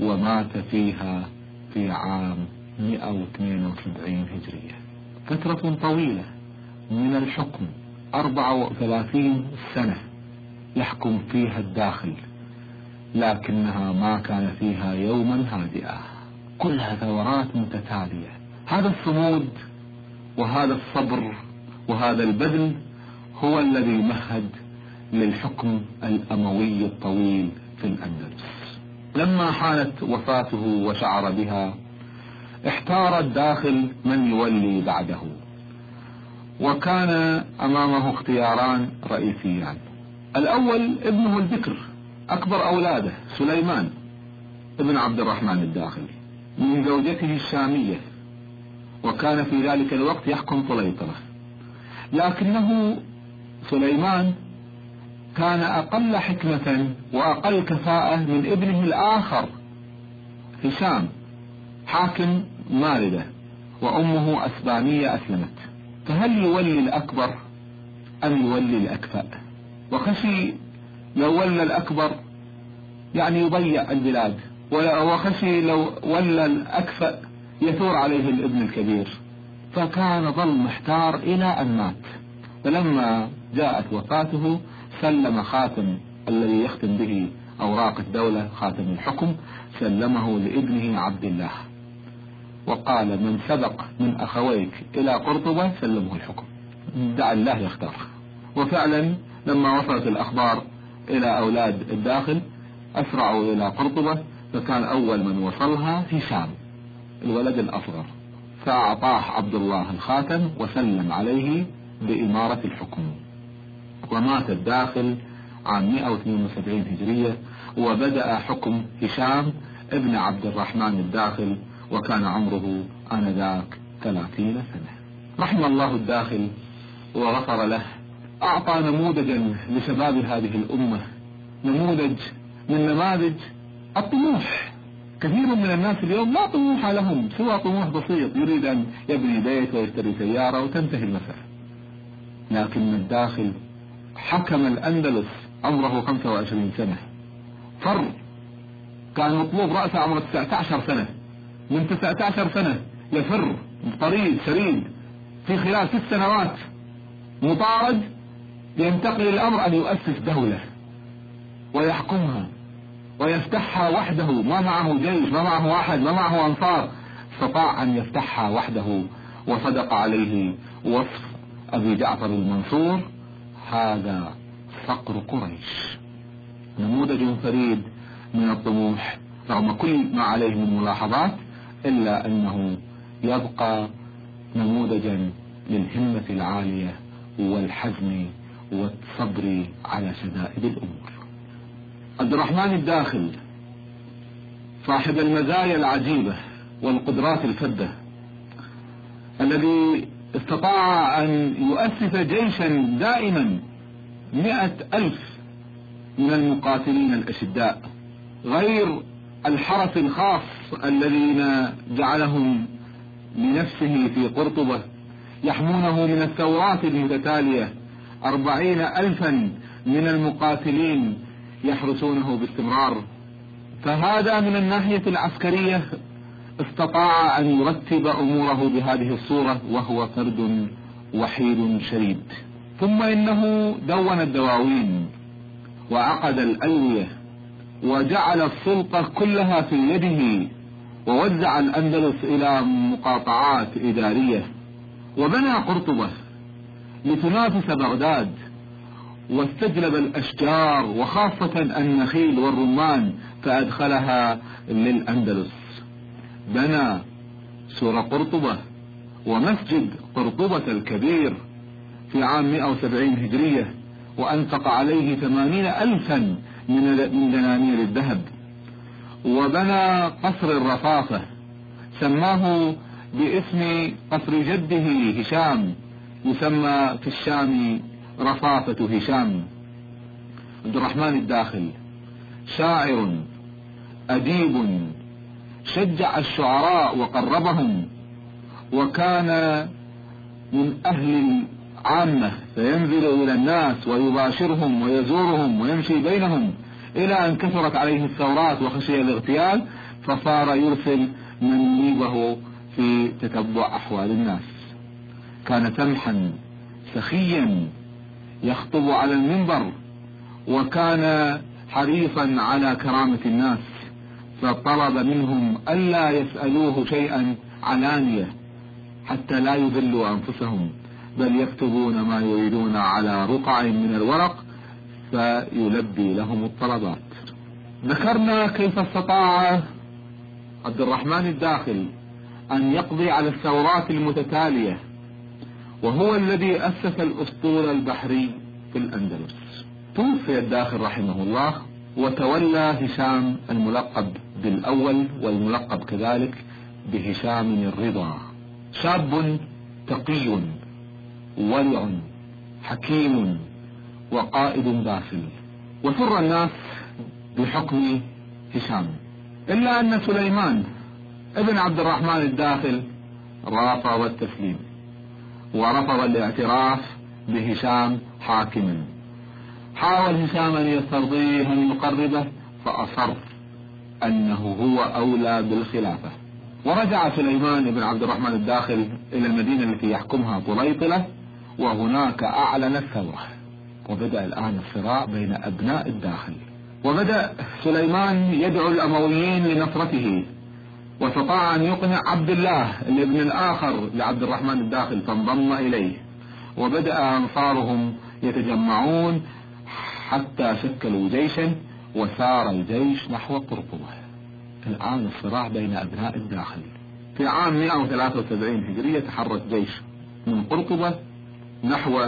ومات فيها في عام 172 هجرية. فترة طويلة من الحكم 34 سنة يحكم فيها الداخل لكنها ما كان فيها يوما هادئا كلها ثورات متتالية. هذا الصمود وهذا الصبر وهذا البذل هو الذي مهد للحكم الأموي الطويل في الأندلس. لما حانت وفاته وشعر بها احتار الداخل من يولي بعده. وكان أمامه اختياران رئيسيان. الأول ابنه البكر أكبر أولاده سليمان ابن عبد الرحمن الداخلي من زوجته الشامية. وكان في ذلك الوقت يحكم طليطلة لكنه سليمان كان أقل حكمة وأقل كفاءة من ابنه الآخر هشام. حاكم ماردة وأمه أسبانية أسلمت. فهل يولي الأكبر أم يولي الأكفأ؟ وخشي لو ولى الأكبر يعني يضيع البلاد وخشي لو ولى الأكفأ يثور عليه الابن الكبير. فكان ظل محتار إلى أن مات. فلما جاءت وفاته سلم خاتم الذي يختم به أوراق الدولة خاتم الحكم سلمه لابنه عبد الله. وقال من سبق من أخويك إلى قرطبة سلمه الحكم. دع الله يختار. وفعلا لما وصلت الأخبار إلى أولاد الداخل أسرعوا إلى قرطبة فكان أول من وصلها هشام الولد الأصغر. فأعطاه عبد الله الخاتم وسلم عليه بإمارة الحكم. ومات الداخل عام 172 هجرية وبدأ حكم هشام ابن عبد الرحمن الداخل وكان عمره آنذاك ثلاثين سنة. رحم الله الداخل وغفر له. أعطى نموذجا لشباب هذه الأمة. نموذج من نماذج الطموح. كثير من الناس اليوم لا طموح لهم سوى طموح بسيط يريد أن يبني بيت ويشتري سيارة وتنتهي المسألة لكن الداخل حكم الأندلس عمره 25 سنة. فر كان مطلوب رأسه عمره 19 سنة. من 19 سنة يفر طريد شريد في خلال ست سنوات مطارد ينتقل الأمر أن يؤسس دولة ويحكمها ويفتحها وحده ما معه جيش ما معه أحد ما معه أنصار استطاع أن يفتحها وحده. وصدق عليه وصف أبي جعفر المنصور هذا صقر قريش. نموذج فريد من الطموح رغم كل ما عليه من ملاحظات إلا أنه يبقى نموذجا للهمة العالية والحزم والصبر على شدائد الأمور. عبد الرحمن الداخل صاحب المزايا العجيبة والقدرات الفذة الذي استطاع أن يؤسس جيشا دائما مئة ألف من المقاتلين الأشداء غير الحرس الخاص الذين جعلهم لنفسه في قرطبة يحمونه من الثورات المتتالية. أربعين ألفا من المقاتلين يحرسونه باستمرار. فهذا من الناحية العسكرية استطاع أن يرتب أموره بهذه الصورة وهو فرد وحيد شريد. ثم إنه دون الدواوين وعقد الألوية. وجعل السلطة كلها في يده ووزع الأندلس إلى مقاطعات إدارية وبنى قرطبة لتنافس بغداد واستجلب الأشجار وخاصة النخيل والرمان فأدخلها للأندلس بنى سور قرطبة ومسجد قرطبة الكبير في عام 170 هجرية وأنفق عليه ثمانين ألفا من دنانير الذهب. وبنى قصر الرفافة سماه باسم قصر جده هشام يسمى في الشام رفافة هشام. عبد الرحمن الداخل شاعر أديب شجع الشعراء وقربهم وكان من أهل العامة فينزل إلى الناس ويباشرهم ويزورهم ويمشي بينهم. إلى أن كثرت عليه الثورات وخشي الاغتيال فصار يرسل من يجيبه في تتبع أحوال الناس. كان سمحا سخيا يخطب على المنبر وكان حريصا على كرامة الناس فطلب منهم ألا يسألوه شيئا علانية حتى لا يذلوا أنفسهم بل يكتبون ما يريدون على رقع من الورق فيلبي لهم الطلبات. ذكرنا كيف استطاع عبد الرحمن الداخل أن يقضي على الثورات المتتالية وهو الذي أسس الأسطول البحري في الأندلس. توفي الداخل رحمه الله وتولى هشام الملقب بالأول والملقب كذلك بهشام الرضا. شاب تقي ورع حكيم. وقائد باسل وسر الناس بحكم هشام. إلا أن سليمان ابن عبد الرحمن الداخل رافض التسليم. ورفض الاعتراف بهشام حاكما حاول هشام أن يسترضيه أن يقربه فأصر أنه هو أولى بالخلافة. ورجع سليمان بن عبد الرحمن الداخل إلى المدينة التي يحكمها طليطلة وهناك أعلن الثورة. وبدأ الآن الصراع بين أبناء الداخل. وبدأ سليمان يدعو الأمويين لنصرته واستطاع أن يقنع عبد الله الابن الآخر لعبد الرحمن الداخل فانضم إليه. وبدأ أنصارهم يتجمعون حتى شكلوا جيشا وسار الجيش نحو قرطبة. الآن الصراع بين أبناء الداخل. في عام 173 هجرية تحرك جيش من قرطبة نحو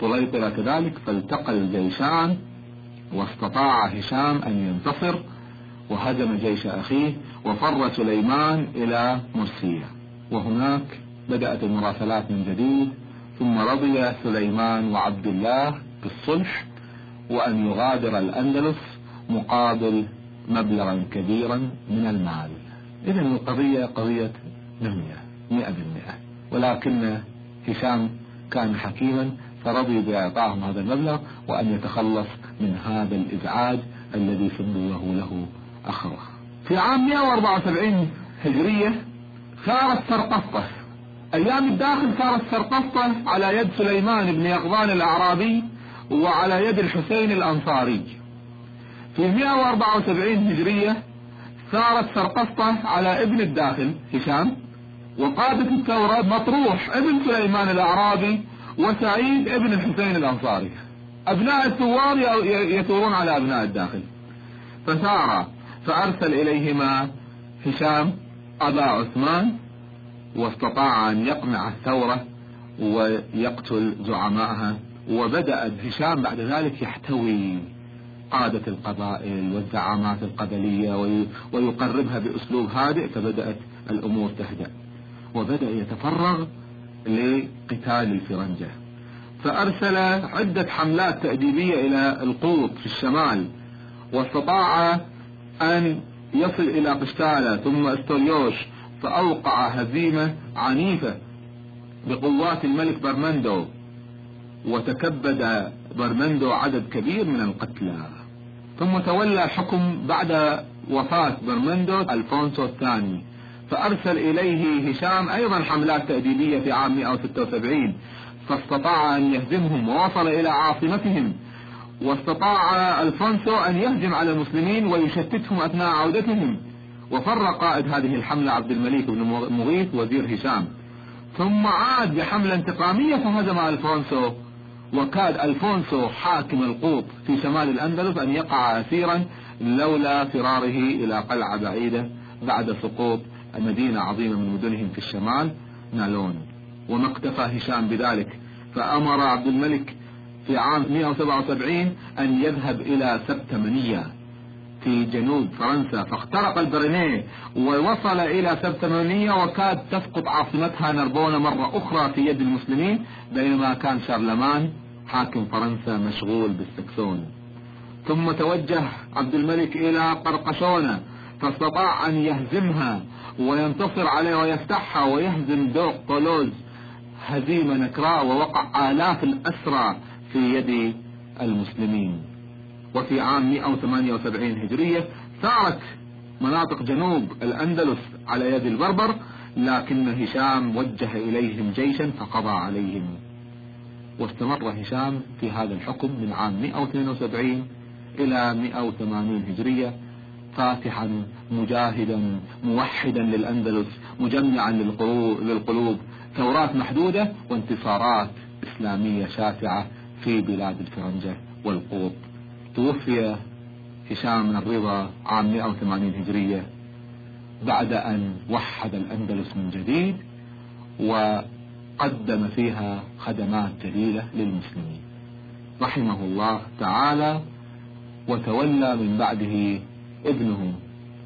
طليطلة كذلك فالتقى الجيشان واستطاع هشام أن ينتصر وهزم جيش أخيه وفر سليمان إلى مرسية. وهناك بدأت المراسلات من جديد ثم رضي سليمان وعبد الله بالصلح وأن يغادر الأندلس مقابل مبلغا كبيرا من المال. إذا القضية قضية نمية مئة بالمئة. ولكن هشام كان حكيما فرضي بإعطائهم هذا المبلغ وأن يتخلص من هذا الإزعاج الذي سببه له أخوه في عام 174 هجرية صارت سرقسطة أيام الداخل صارت سرقسطة على يد سليمان بن يقظان الأعرابي وعلى يد الحسين الأنصاري. في 174 هجرية صارت سرقسطة على ابن الداخل هشام. وقادة الثورة مطروح ابن سليمان الأعرابي وسعيد ابن الحسين الأنصاري. أبناء الثوار يثورون على أبناء الداخل. فسار فأرسل إليهما هشام أبا عثمان واستطاع أن يقمع الثورة ويقتل زعمائها وبدأ هشام بعد ذلك يحتوي قادة القبائل والزعامات القبلية ويقربها بأسلوب هادئ فبدأت الأمور تهدأ. وبدأ يتفرغ لقتال الفرنجة فأرسل عدة حملات تأديبية إلى القوط في الشمال واستطاع أن يصل إلى قشتالة ثم استريوش فأوقع هزيمة عنيفة بقوات الملك برمندو وتكبد برمندو عدد كبير من القتلى. ثم تولى الحكم بعد وفاة برمندو ألفونسو الثاني. فأرسل إليه هشام أيضا حملات تأديبية في عام 176 فاستطاع أن يهزمهم ووصل إلى عاصمتهم. واستطاع ألفونسو أن يهجم على المسلمين ويشتتهم أثناء عودتهم. وفر قائد هذه الحملة عبد الملك بن مغيث وزير هشام. ثم عاد بحملة انتقامية فهزم ألفونسو. وكاد ألفونسو حاكم القوط في شمال الأندلس أن يقع أسيرا لولا فراره إلى قلعة بعيدة بعد سقوط مدينة عظيمة من مدنهم في الشمال نالون. وما اكتفى هشام بذلك فأمر عبد الملك في عام 177 أن يذهب إلى سبتمنية في جنوب فرنسا. فاخترق البرينيه ووصل إلى سبتمنية وكاد تسقط عاصمتها نربونة مرة أخرى في يد المسلمين بينما كان شارلمان حاكم فرنسا مشغول بالسكسون. ثم توجه عبد الملك إلى قرقشونة فاستطاع أن يهزمها وينتصر عليه ويفتحها ويهزم دوق طولوز. هزيمة نكراء ووقع آلاف الأسرى في يد المسلمين. وفي عام 178 هجرية ثارت مناطق جنوب الأندلس على يد البربر لكن هشام وجه إليهم جيشا فقضى عليهم. واستمر هشام في هذا الحكم من عام 172 إلى 180 هجرية. فاتحا مجاهدا موحدا للأندلس مجمعا للقلوب ثورات محدودة وانتصارات إسلامية شاسعة في بلاد الفرنجة والقوط. توفي هشام الرضا عام 180 هجرية بعد أن وحد الأندلس من جديد وقدم فيها خدمات جليلة للمسلمين. رحمه الله تعالى وتولى من بعده ابنه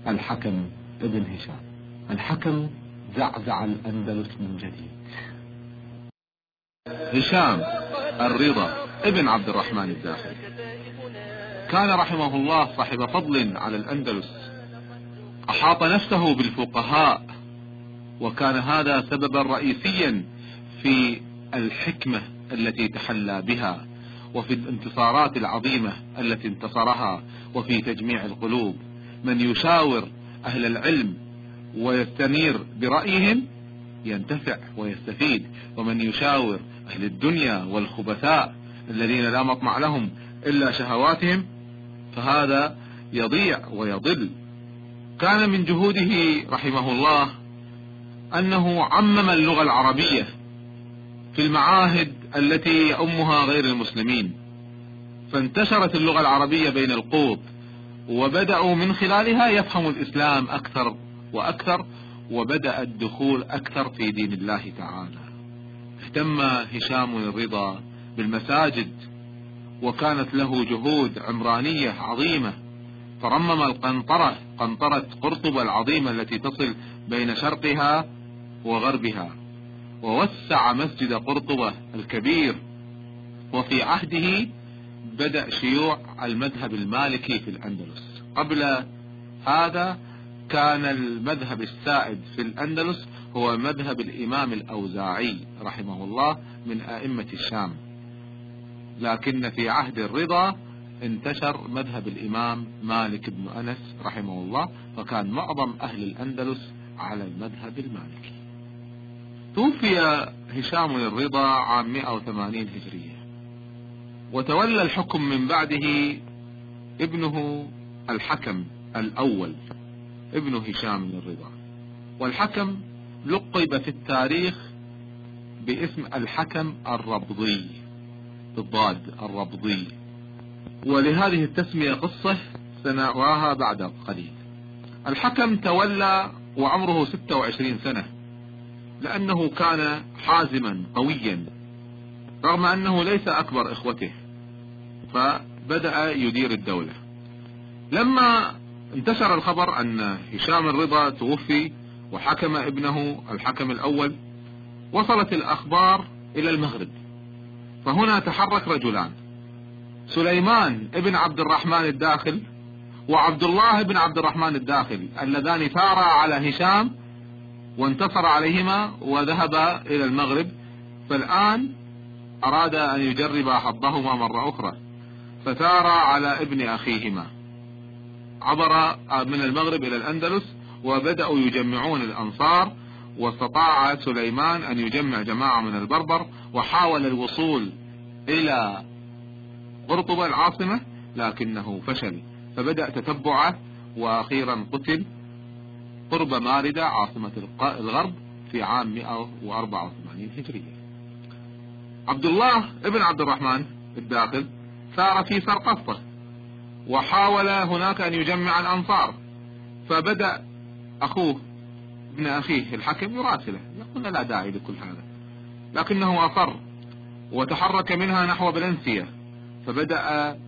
الحكم ابن هشام. الحكم زعزع الأندلس من جديد. هشام الرضا ابن عبد الرحمن الداخل كان رحمه الله صاحب فضل على الأندلس. أحاط نفسه بالفقهاء. وكان هذا سببا رئيسيا في الحكمة التي تحلى بها. وفي الانتصارات العظيمة التي انتصرها. وفي تجميع القلوب. من يشاور أهل العلم ويستنير برأيهم ينتفع ويستفيد. ومن يشاور أهل الدنيا والخبثاء الذين لا مطمع لهم إلا شهواتهم فهذا يضيع ويضل. كان من جهوده رحمه الله أنه عمم اللغة العربية في المعاهد التي يأمها غير المسلمين. فانتشرت اللغة العربية بين القوط وبدأوا من خلالها يفهموا الإسلام أكثر وأكثر وبدأ الدخول أكثر في دين الله تعالى. اهتم هشام الرضا بالمساجد وكانت له جهود عمرانية عظيمة. فرمم القنطرة قنطرة قرطبة العظيمة التي تصل بين شرقها وغربها ووسع مسجد قرطبة الكبير وفي عهده بدأ شيوع المذهب المالكي في الأندلس. قبل هذا كان المذهب السائد في الأندلس هو مذهب الإمام الأوزاعي رحمه الله من أئمة الشام. لكن في عهد الرضا انتشر مذهب الإمام مالك بن أنس رحمه الله فكان معظم أهل الأندلس على المذهب المالكي. توفي هشام الرضا عام 180 هجرية. وتولى الحكم من بعده ابنه الحكم الأول ابن هشام الرضا. والحكم لقب في التاريخ باسم الحكم الربضي بالضاد الربضي. ولهذه التسمية قصة سنراها بعد قليل. الحكم تولى وعمره 26 سنة لأنه كان حازما قويا رغم أنه ليس أكبر إخوته. فبدأ يدير الدولة. لما انتشر الخبر أن هشام الرضا توفي وحكم ابنه الحكم الأول وصلت الأخبار إلى المغرب. فهنا تحرك رجلان. سليمان ابن عبد الرحمن الداخل وعبد الله بن عبد الرحمن الداخل اللذان ثارا على هشام وانتصر عليهما وذهب إلى المغرب. فالآن أراد أن يجرب حظهما مرة أخرى. فثار على ابن أخيهما. عبر من المغرب إلى الأندلس وبدأوا يجمعون الأنصار واستطاع سليمان أن يجمع جماعة من البربر وحاول الوصول إلى قرطبة العاصمة لكنه فشل فبدأ تتبعه وأخيرا قتل قرب ماردة عاصمة الغرب في عام 184 هجرية. عبد الله ابن عبد الرحمن الداخل سار في سرقسطة وحاول هناك أن يجمع الأنصار. فبدأ أخوه ابن أخيه الحكم يراسله. يقول لا داعي لكل هذا. لكنه أصر وتحرك منها نحو بلنسيا فبدأ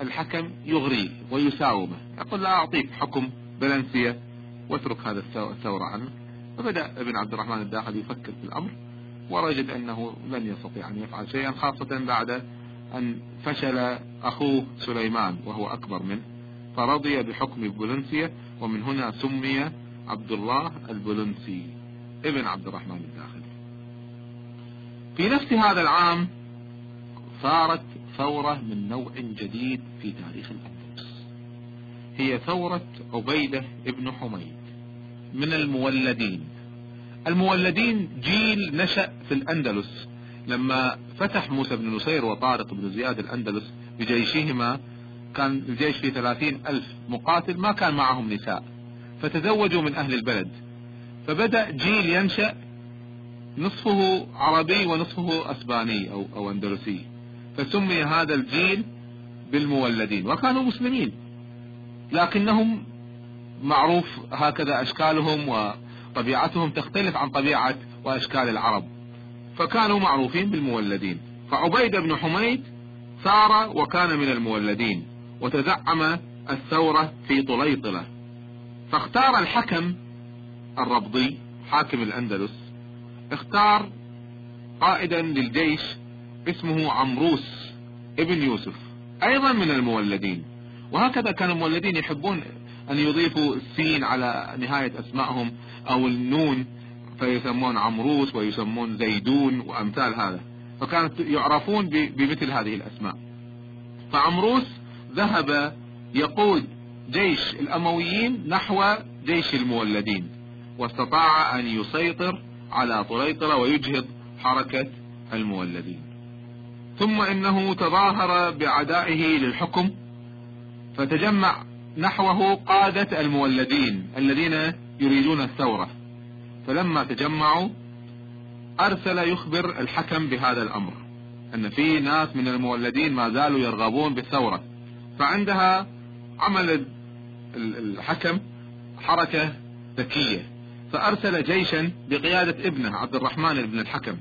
الحكم يغريه ويساومه. يقول لا أعطيك حكم بلنسيا واترك هذا الثورة عنه. فبدأ ابن عبد الرحمن الداخل يفكر في الأمر. ورجد أنه لن يستطيع أن يفعل شيئا خاصة بعد أن فشل أخوه سليمان وهو أكبر منه فرضي بحكم بولنسيا ومن هنا سمي عبد الله البولنسي ابن عبد الرحمن الداخلي. في نفس هذا العام صارت ثورة من نوع جديد في تاريخ الأندلس. هي ثورة عبيدة ابن حميد من المولدين. المولدين جيل نشأ في الأندلس لما فتح موسى بن نصير وطارق بن زياد الأندلس بجيشهما كان الجيش فيه ثلاثين ألف مقاتل ما كان معهم نساء فتزوجوا من أهل البلد. فبدأ جيل ينشأ نصفه عربي ونصفه أسباني أو, أو أندلسي. فسمي هذا الجيل بالمولدين وكانوا مسلمين. لكنهم معروف هكذا أشكالهم وطبيعتهم تختلف عن طبيعة وأشكال العرب. فكانوا معروفين بالمولدين. فعبيد بن حميد سار وكان من المولدين وتزعم الثورة في طليطلة. فاختار الحكم الربضي حاكم الأندلس اختار قائدا للجيش اسمه عمروس ابن يوسف أيضا من المولدين. وهكذا كان المولدين يحبون أن يضيفوا السين على نهاية أسمائهم أو النون. فيسمون عمروس ويسمون زيدون وأمثال هذا فكانت يعرفون بمثل هذه الأسماء. فعمروس ذهب يقود جيش الأمويين نحو جيش المولدين واستطاع أن يسيطر على طليطلة ويجهض حركة المولدين. ثم إنه تظاهر بعدائه للحكم فتجمع نحوه قادة المولدين الذين يريدون الثورة. فلما تجمعوا أرسل يخبر الحكم بهذا الأمر أن في ناس من المولدين ما زالوا يرغبون بالثورة. فعندها عمل الحكم حركة ذكية. فأرسل جيشا بقيادة ابنه عبد الرحمن بن الحكم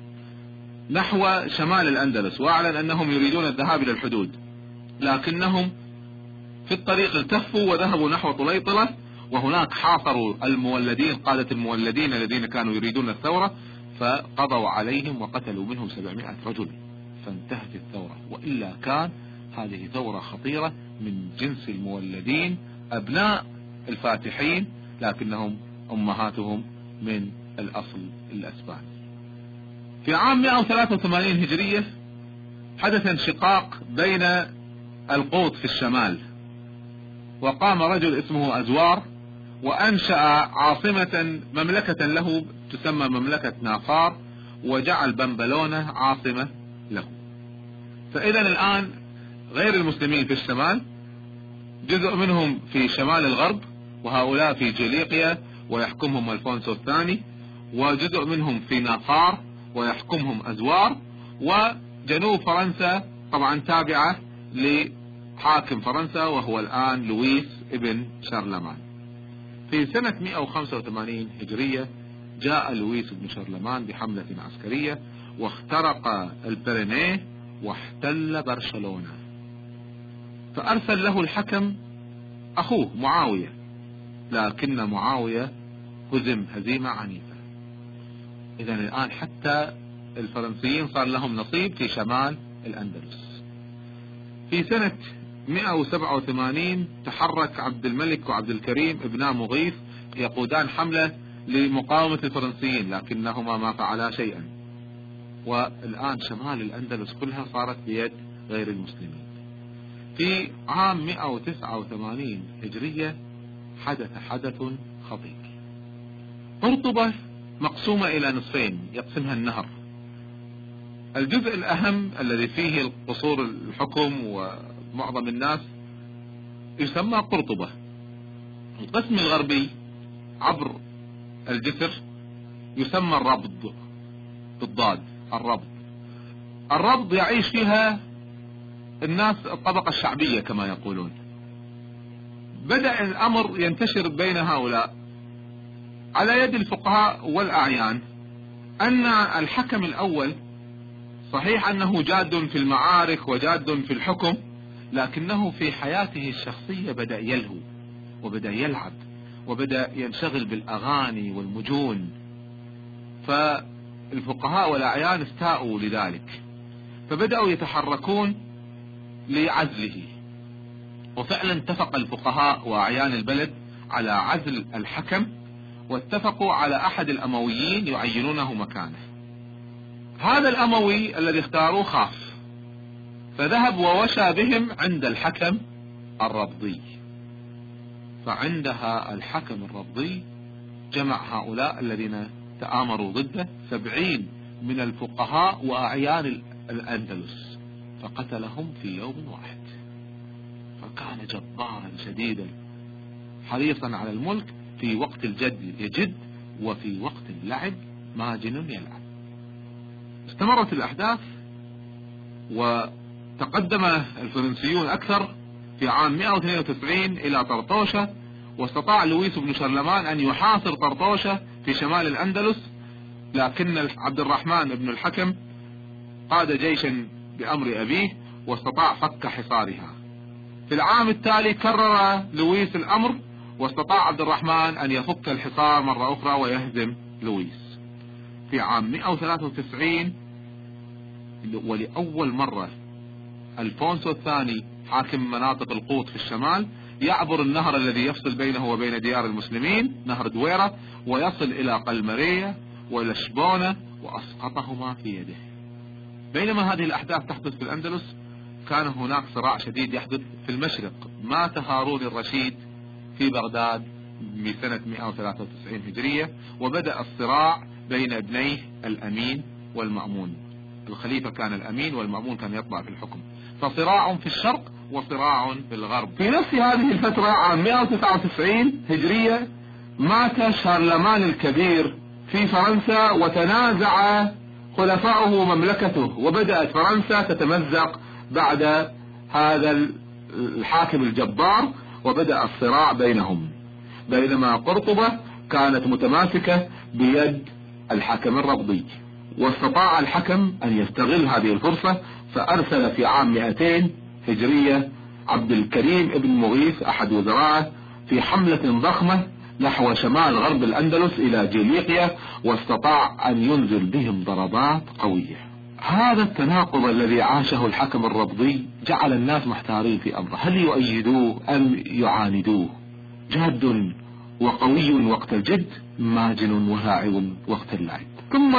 نحو شمال الأندلس وأعلن أنهم يريدون الذهاب إلى الحدود. لكنهم في الطريق التفوا وذهبوا نحو طليطلة وهناك حاصروا المولدين قادة المولدين الذين كانوا يريدون الثورة فقضوا عليهم وقتلوا منهم 700 رجل. فانتهت الثورة. وإلا كان هذه ثورة خطيرة من جنس المولدين أبناء الفاتحين لكنهم أمهاتهم من الأصل الأسباني في عام 183 هجرية حدث انشقاق بين القوط في الشمال وقام رجل اسمه أزوار وأنشأ عاصمة مملكة له تسمى مملكة نافار وجعل بمبلونة عاصمة له. فإذا الآن غير المسلمين في الشمال جزء منهم في شمال الغرب وهؤلاء في جليقيا ويحكمهم ألفونسو الثاني وجزء منهم في نافار ويحكمهم أزوار وجنوب فرنسا طبعا تابعة لحاكم فرنسا وهو الآن لويس ابن شارلمان في سنة 185 هجرية جاء لويس بن شارلمان بحملة عسكرية واخترق البرينيه واحتل برشلونة. فأرسل له الحكم أخوه معاوية لكن معاوية هزم هزيمة عنيفة. اذا الآن حتى الفرنسيين صار لهم نصيب في شمال الأندلس. في سنة 187 تحرك عبد الملك وعبد الكريم ابناء مغيث يقودان حملة لمقاومة الفرنسيين لكنهما ما فعلا شيئا. والآن شمال الأندلس كلها صارت بيد غير المسلمين. في عام 189 هجرية حدث حدث خطير. قرطبة مقسومة إلى نصفين يقسمها النهر. الجزء الأهم الذي فيه قصور الحكم ومعظم الناس يسمى قرطبة. القسم الغربي عبر الجسر يسمى الربض بالضاد الربض. الربض يعيش فيها الناس الطبقة الشعبية كما يقولون. بدأ الأمر ينتشر بين هؤلاء على يد الفقهاء والأعيان أن الحكم الأول صحيح أنه جاد في المعارك وجاد في الحكم لكنه في حياته الشخصية بدأ يلهو وبدأ يلعب وبدأ ينشغل بالأغاني والمجون. فالفقهاء والأعيان استاءوا لذلك فبدأوا يتحركون لعزله. وفعلا اتفق الفقهاء وأعيان البلد على عزل الحكم واتفقوا على أحد الأمويين يعينونه مكانه. هذا الأموي الذي اختاروه خاف. فذهب ووشى بهم عند الحكم الربضي. فعندها الحكم الربضي جمع هؤلاء الذين تآمروا ضده سبعين من الفقهاء وأعيان الأندلس فقتلهم في يوم واحد. فكان جبارا شديدا حريصا على الملك في وقت الجد يجد وفي وقت اللعب ماجن يلعب. استمرت الأحداث وتقدم الفرنسيون أكثر في عام 192 إلى طرطوشة واستطاع لويس بن شرلمان أن يحاصر طرطوشة في شمال الأندلس لكن عبد الرحمن بن الحكم قاد جيشا بأمر أبيه واستطاع فك حصارها. في العام التالي كرر لويس الأمر واستطاع عبد الرحمن أن يفك الحصار مرة أخرى ويهزم لويس. في عام 193 ولأول مرة الفونسو الثاني حاكم مناطق القوط في الشمال يعبر النهر الذي يفصل بينه وبين ديار المسلمين نهر دويرة ويصل إلى قلمرية ولشبونة وأسقطهما في يده. بينما هذه الأحداث تحدث في الأندلس كان هناك صراع شديد يحدث في المشرق. مات هارون الرشيد في بغداد بسنة 193 هجرية وبدأ الصراع بين ابنيه الأمين والمأمون. الخليفة كان الأمين والمأمون كان يطلع في الحكم. فصراع في الشرق وصراع في الغرب. في نفس هذه الفترة عام 199 هجرية مات شارلمان الكبير في فرنسا وتنازع خلفاؤه مملكته وبدأت فرنسا تتمزق بعد هذا الحاكم الجبار وبدأ الصراع بينهم. بينما قرطبة كانت متماسكة بيد الحاكم الربضي واستطاع الحكم أن يستغل هذه الفرصة فأرسل في عام 200 هجرية عبد الكريم ابن مغيث أحد وزرائه في حملة ضخمة نحو شمال غرب الأندلس إلى جيليقيا واستطاع أن ينزل بهم ضربات قوية. هذا التناقض الذي عاشه الحكم الربضي جعل الناس محتارين في أمره. هل يؤيدوه أم يعاندوه؟ جاد وقوي وقت الجد ماجن ولاعب وقت اللعب. ثم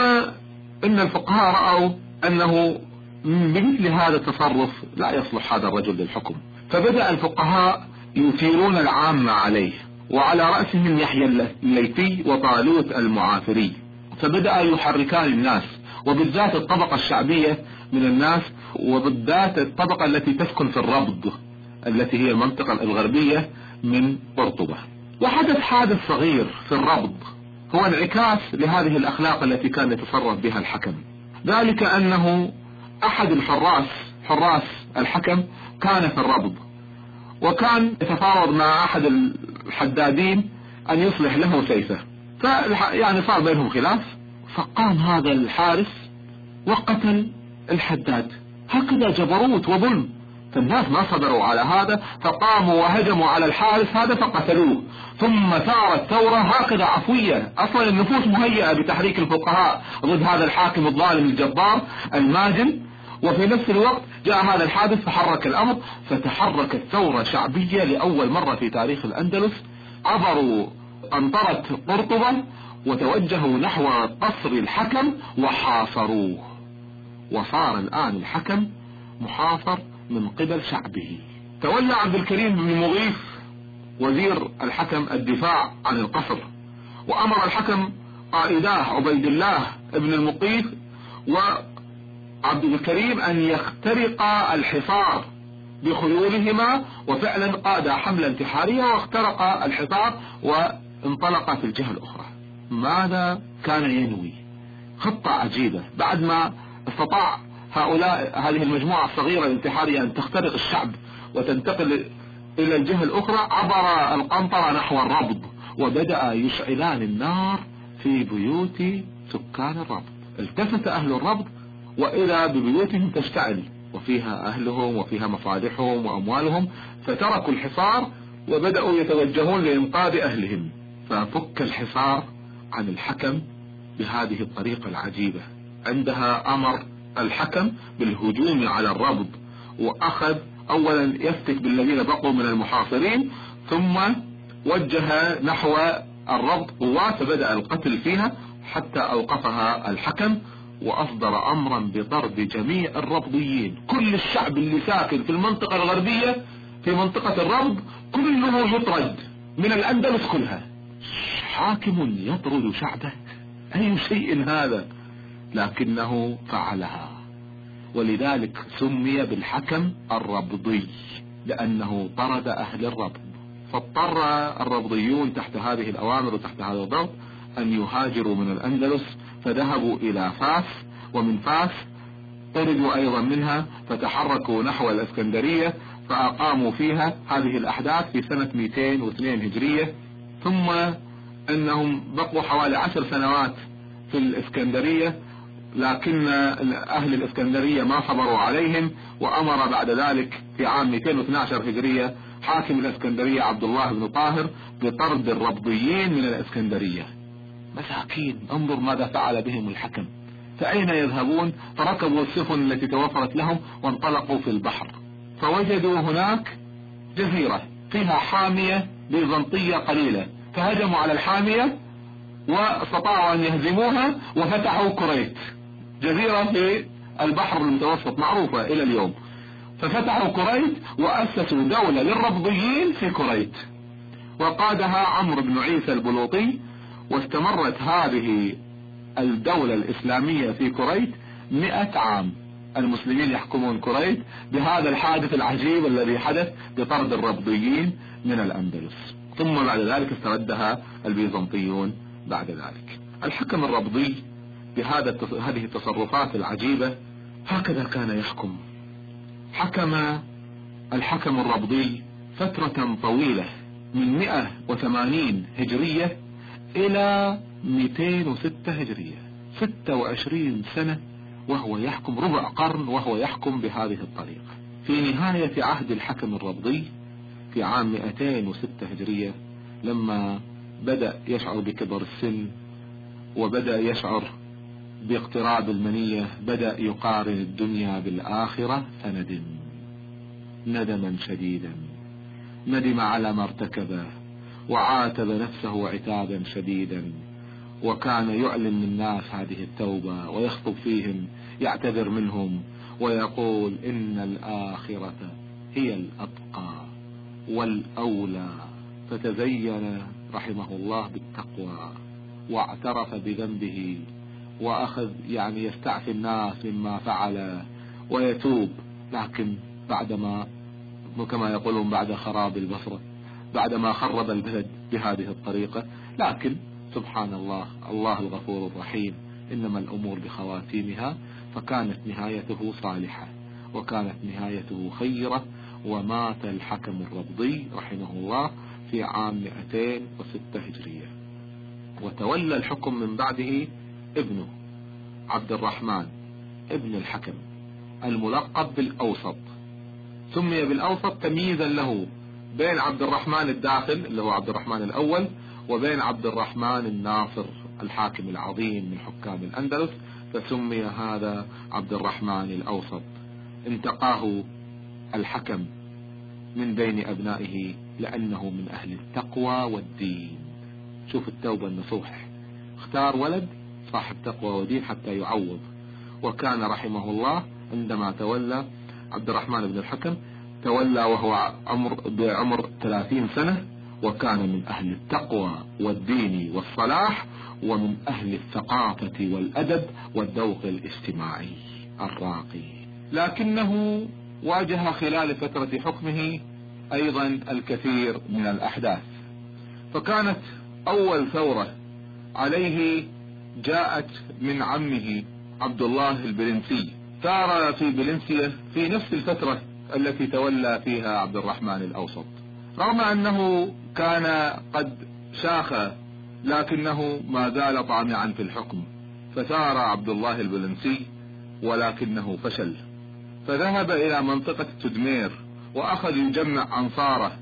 إن الفقهاء رأوا أنه بمثل هذا التصرف لا يصلح هذا الرجل للحكم. فبدأ الفقهاء يثيرون العامة عليه وعلى رأسهم يحيى الليثي وطالوت المعافري فبدأ يحركان الناس وبالذات الطبقة الشعبية من الناس وبالذات الطبقة التي تسكن في الربض التي هي المنطقة الغربية من قرطبة. وحدث حادث صغير في الربض هو انعكاس لهذه الأخلاق التي كان يتصرف بها الحكم. ذلك أنه أحد الحراس حراس الحكم كان في الربض. وكان يتفاوض مع أحد الحدادين أن يصلح له سيفه. يعني صار بينهم خلاف. فقام هذا الحارس وقتل الحداد. هكذا جبروت وظلم. فالناس ما صبروا على هذا فقاموا وهجموا على الحارس هذا فقتلوه. ثم ثارت ثورة هكذا عفوية. أصلا النفوس مهيئة بتحريك الفقهاء ضد هذا الحاكم الظالم الجبار الماجن. وفي نفس الوقت جاء هذا الحادث فحرك الأمر فتحركت ثورة شعبية لأول مرة في تاريخ الأندلس. عبروا أنطرة قرطبة وتوجهوا نحو قصر الحكم وحاصروه. وصار الآن الحكم محاصر من قبل شعبه. تولى عبد الكريم بن مغيث وزير الحكم الدفاع عن القصر وأمر الحكم قائداه عبيد الله بن المقيث وعبد الكريم أن يخترق الحصار بخيولهما وفعلا قاد حملة انتحارية واخترق الحصار وانطلق في الجهة الأخرى. ماذا كان ينوي؟ خطة عجيبة. بعد ما استطاع هؤلاء هذه المجموعة الصغيرة الانتحارية أن تخترق الشعب وتنتقل إلى الجهة الأخرى عبر القنطرة نحو الربض وبدأ يشعلان النار في بيوت سكان الربض. التفت أهل الربض وإذا ببيوتهم تشتعل وفيها أهلهم وفيها مصالحهم وأموالهم فتركوا الحصار وبدأوا يتوجهون لإنقاذ أهلهم. ففك الحصار عن الحكم بهذه الطريقة العجيبة. عندها أمر الحكم بالهجوم على الربض وأخذ أولا يفتك بالذين بقوا من المحاصرين ثم وجه نحو الربض قوات فبدأ القتل فيها حتى أوقفها الحكم. وأصدر أمرا بطرد جميع الربضيين. كل الشعب اللي ساكن في المنطقة الغربية في منطقة الربض كله يطرد من الأندلس كلها. حاكم يطرد شعبه. أي شيء هذا؟ لكنه فعلها. ولذلك سمي بالحكم الربضي لأنه طرد أهل الربض. فاضطر الربضيون تحت هذه الأوامر وتحت هذا الضغط أن يهاجروا من الأندلس فذهبوا إلى فاس ومن فاس طردوا أيضا منها فتحركوا نحو الإسكندرية فأقاموا فيها هذه الأحداث في سنة 202 هجرية. ثم أنهم بقوا حوالي عشر سنوات في الإسكندرية لكن أهل الإسكندرية ما صبروا عليهم وأمر بعد ذلك في عام 212 هجرية حاكم الإسكندرية عبد الله بن طاهر بطرد الربضيين من الإسكندرية. مساكين. انظر ماذا فعل بهم الحكم. فأين يذهبون؟ فركبوا السفن التي توفرت لهم وانطلقوا في البحر. فوجدوا هناك جزيرة فيها حامية بيزنطية قليلة. فهجموا على الحامية واستطاعوا أن يهزموها وفتحوا كريت. جزيرة في البحر المتوسط معروفة إلى اليوم. ففتحوا كريت وأسسوا دولة للربضيين في كريت. وقادها عمرو بن عيسى البلوطي واستمرت هذه الدولة الإسلامية في كريت مئة عام. المسلمين يحكمون كريت بهذا الحادث العجيب الذي حدث بطرد الربضيين من الأندلس. ثم بعد ذلك استردها البيزنطيون بعد ذلك. الحكم الربضي بهذا هذه التصرفات العجيبة هكذا كان يحكم. حكم الحكم الربضي فترة طويلة من 180 هجرية إلى 206 هجرية 26 سنة وهو يحكم ربع قرن وهو يحكم بهذه الطريقة في نهاية عهد الحكم الربضي في عام 206 هجرية لما بدأ يشعر بكبر السن وبدأ يشعر باقتراب المنية بدأ يقارن الدنيا بالآخرة فندم. ندما شديدا. ندم على ما ارتكبه وعاتب نفسه عتابا شديدا وكان يعلن للناس هذه التوبة ويخطب فيهم يعتذر منهم ويقول إن الآخرة هي الأبقى والأولى. فتزين رحمه الله بالتقوى واعترف بذنبه وأخذ يعني يستعفي الناس مما فعل ويتوب لكن بعدما كما يقولون بعد خراب البصرة. بعدما خرب البلد بهذه الطريقة. لكن سبحان الله الله الغفور الرحيم إنما الأمور بخواتيمها فكانت نهايته صالحة وكانت نهايته خيرة ومات الحكم الربضي رحمه الله في عام 206 هجرية. وتولى الحكم من بعده ابنه عبد الرحمن ابن الحكم الملقب بالأوسط. سمي بالأوسط تمييزا له. بين عبد الرحمن الداخل اللي هو عبد الرحمن الأول وبين عبد الرحمن الناصر الحاكم العظيم من حكام الأندلس فسمي هذا عبد الرحمن الأوسط. انتقاه الحكم من بين أبنائه لأنه من أهل التقوى والدين. شوف التوبة النصوح. اختار ولد صاحب تقوى ودين حتى يعوض. وكان رحمه الله عندما تولى عبد الرحمن بن الحكم تولى وهو عمر بعمر 30 سنة وكان من أهل التقوى والدين والصلاح ومن أهل الثقافة والأدب والذوق الاجتماعي الراقي. لكنه واجه خلال فترة حكمه أيضا الكثير من الأحداث. فكانت أول ثورة عليه جاءت من عمه عبد الله البلنسي. ثار في بلنسية في نفس الفترة التي تولى فيها عبد الرحمن الأوسط. رغم أنه كان قد شاخ لكنه ما زال طامعا في الحكم. فسار عبد الله البلنسي ولكنه فشل. فذهب إلى منطقة تدمير وأخذ يجمع أنصاره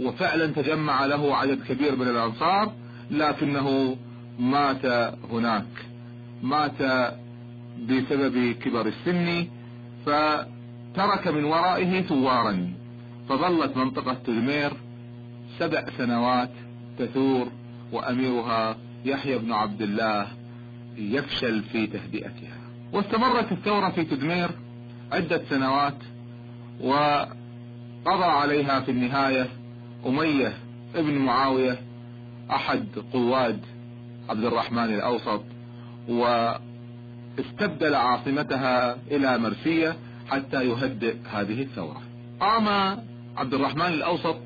وفعلا تجمع له عدد كبير من الأنصار لكنه مات هناك. مات بسبب كبر السن فترك من ورائه ثوارا فظلت منطقة تدمير سبع سنوات تثور وأميرها يحيى بن عبد الله يفشل في تهدئتها. واستمرت الثورة في تدمير عدة سنوات وقضى عليها في النهاية أمية ابن معاوية أحد قواد عبد الرحمن الأوسط واستبدل عاصمتها إلى مرسية. حتى يهدئ هذه الثورة. قام عبد الرحمن الأوسط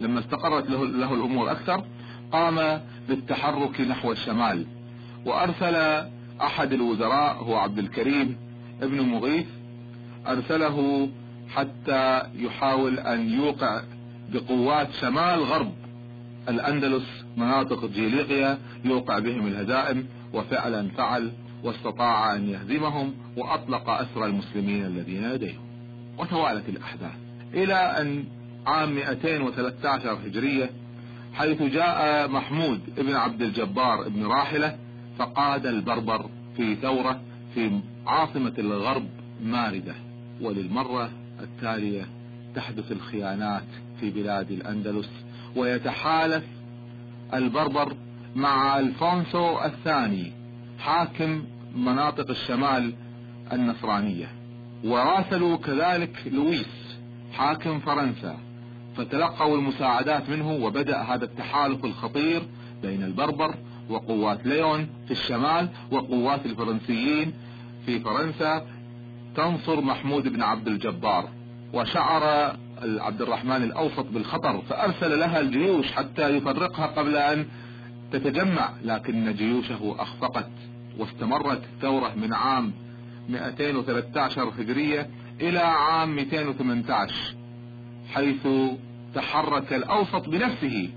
لما استقرت له, له الأمور أكثر قام بالتحرك نحو الشمال وأرسل أحد الوزراء هو عبد الكريم ابن مغيث أرسله حتى يحاول أن يوقع بقوات شمال غرب الأندلس مناطق جيليقيا يوقع بهم الهزائم وفعلا فعل واستطاع أن يهزمهم وأطلق أسرى المسلمين الذين لديهم. وتوالت الأحداث. إلى أن عام 213 هجرية حيث جاء محمود ابن عبد الجبار ابن راحلة فقاد البربر في ثورة في عاصمة الغرب ماردة. وللمرة التالية تحدث الخيانات في بلاد الأندلس. ويتحالف البربر مع ألفونسو الثاني حاكم مناطق الشمال النصرانية. وراسلوا كذلك لويس حاكم فرنسا. فتلقوا المساعدات منه وبدأ هذا التحالف الخطير بين البربر وقوات ليون في الشمال وقوات الفرنسيين في فرنسا. تنصر محمود بن عبد الجبار. وشعر عبد الرحمن الأوسط بالخطر فأرسل لها الجيوش حتى يفرقها قبل أن تتجمع لكن جيوشه أخفقت. واستمرت الثورة من عام 213 هجرية إلى عام 218 حيث تحرك الأوسط بنفسه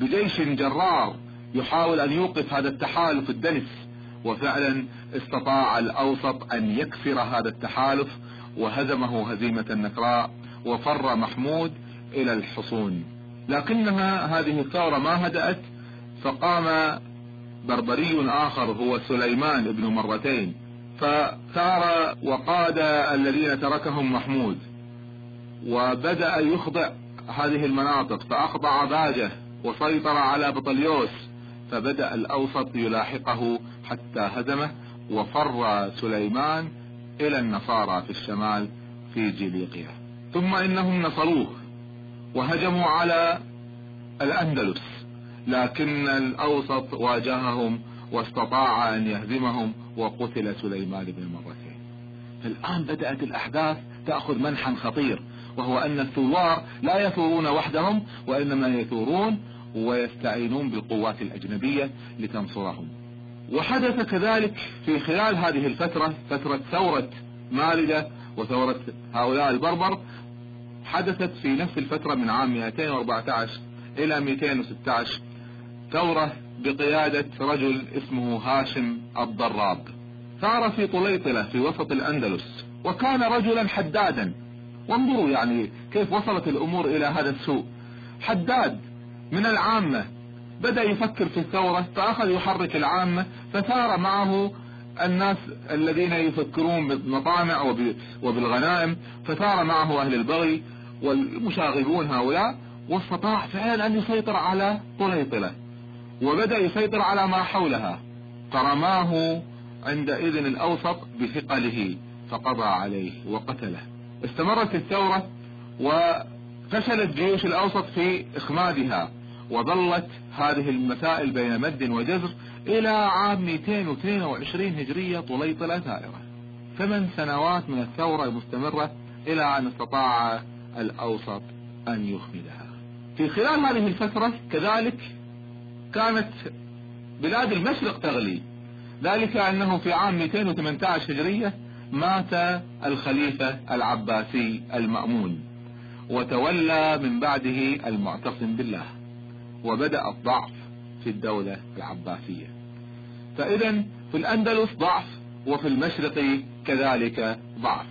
بجيش جرار يحاول أن يوقف هذا التحالف الدنس وفعلا استطاع الأوسط أن يكسر هذا التحالف وهزمه هزيمة نكراء وفر محمود إلى الحصون. لكنها هذه الثورة ما هدأت فقام بربري آخر هو سليمان بن مرتين فثار وقاد الذين تركهم محمود وبدأ يخضع هذه المناطق فأخضع باجة وسيطر على بطليوس فبدأ الأوسط يلاحقه حتى هزمه وفر سليمان إلى النصارى في الشمال في جيليقيا ثم إنهم نصروه وهجموا على الأندلس. لكن الأوسط واجههم واستطاع أن يهزمهم وقتل سليمان بن مرتين الآن بدأت الأحداث تأخذ منحا خطير وهو أن الثوار لا يثورون وحدهم وإنما يثورون ويستعينون بالقوات الأجنبية لتنصرهم. وحدث كذلك في خلال هذه الفترة فترة ثورة مالدة وثورة هؤلاء البربر حدثت في نفس الفترة من عام 214 إلى 216 ثورة بقيادة رجل اسمه هاشم الضراب. ثار في طليطلة في وسط الأندلس وكان رجلا حدادا. وانظروا يعني كيف وصلت الأمور إلى هذا السوء. حداد من العامة بدأ يفكر في الثورة فأخذ يحرك العامة فثار معه الناس الذين يفكرون بالمطامع وبالغنائم فثار معه أهل البغي والمشاغبون هؤلاء واستطاع فعلا أن يسيطر على طليطلة. وبدأ يسيطر على ما حولها. فرماه عندئذ الأوسط بثقله فقضى عليه وقتله. استمرت الثورة وفشلت جيوش الأوسط في إخمادها وظلت هذه المسائل بين مد وجزر إلى عام 222 هجرية طليطلة ثائرة ثمان سنوات من الثورة مستمرة إلى أن استطاع الأوسط أن يخمدها. في خلال هذه الفترة كذلك كانت بلاد المشرق تغلي. ذلك أنه في عام 218 هجرية مات الخليفة العباسي المأمون وتولى من بعده المعتصم بالله وبدأ الضعف في الدولة العباسية. فإذا في الأندلس ضعف وفي المشرق كذلك ضعف.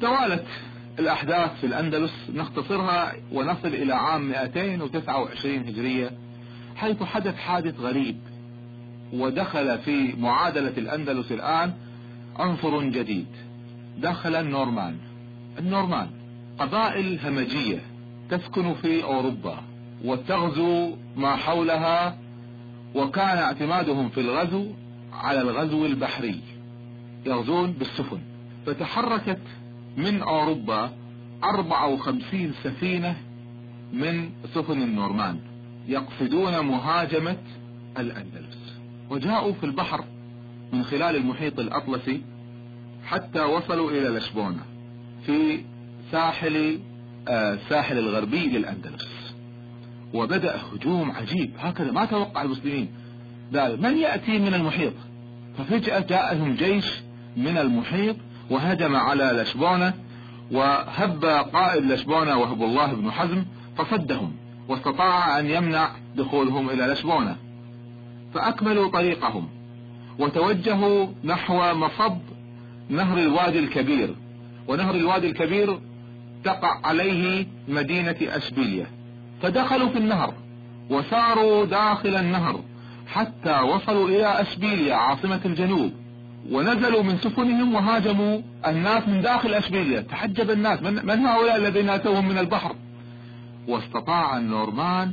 توالت الأحداث في الأندلس نختصرها ونصل إلى عام 229 هجرية حيث حدث حادث غريب ودخل في معادلة الأندلس الآن عنصر جديد. دخل النورمان. النورمان قبائل همجية تسكن في أوروبا وتغزو ما حولها وكان اعتمادهم في الغزو على الغزو البحري. يغزون بالسفن. فتحركت من أوروبا 54 سفينة من سفن النورمان. يقصدون مهاجمة الأندلس. وجاءوا في البحر من خلال المحيط الأطلسي حتى وصلوا إلى لشبونة في ساحل الساحل آه، الغربي للأندلس. وبدأ هجوم عجيب. هكذا ما توقع المسلمين. قال من يأتي من المحيط؟ ففجأة جاءهم جيش من المحيط وهجم على لشبونة وهب قائد لشبونة وهب الله بن حزم فصدهم. واستطاع أن يمنع دخولهم إلى لشبونة. فأكملوا طريقهم وتوجهوا نحو مصب نهر الوادي الكبير. ونهر الوادي الكبير تقع عليه مدينة أشبيلية. فدخلوا في النهر وساروا داخل النهر حتى وصلوا إلى أشبيلية عاصمة الجنوب. ونزلوا من سفنهم وهاجموا الناس من داخل أشبيلية تحجب الناس. من, هؤلاء الذين أتوهم من البحر؟ واستطاع النورمان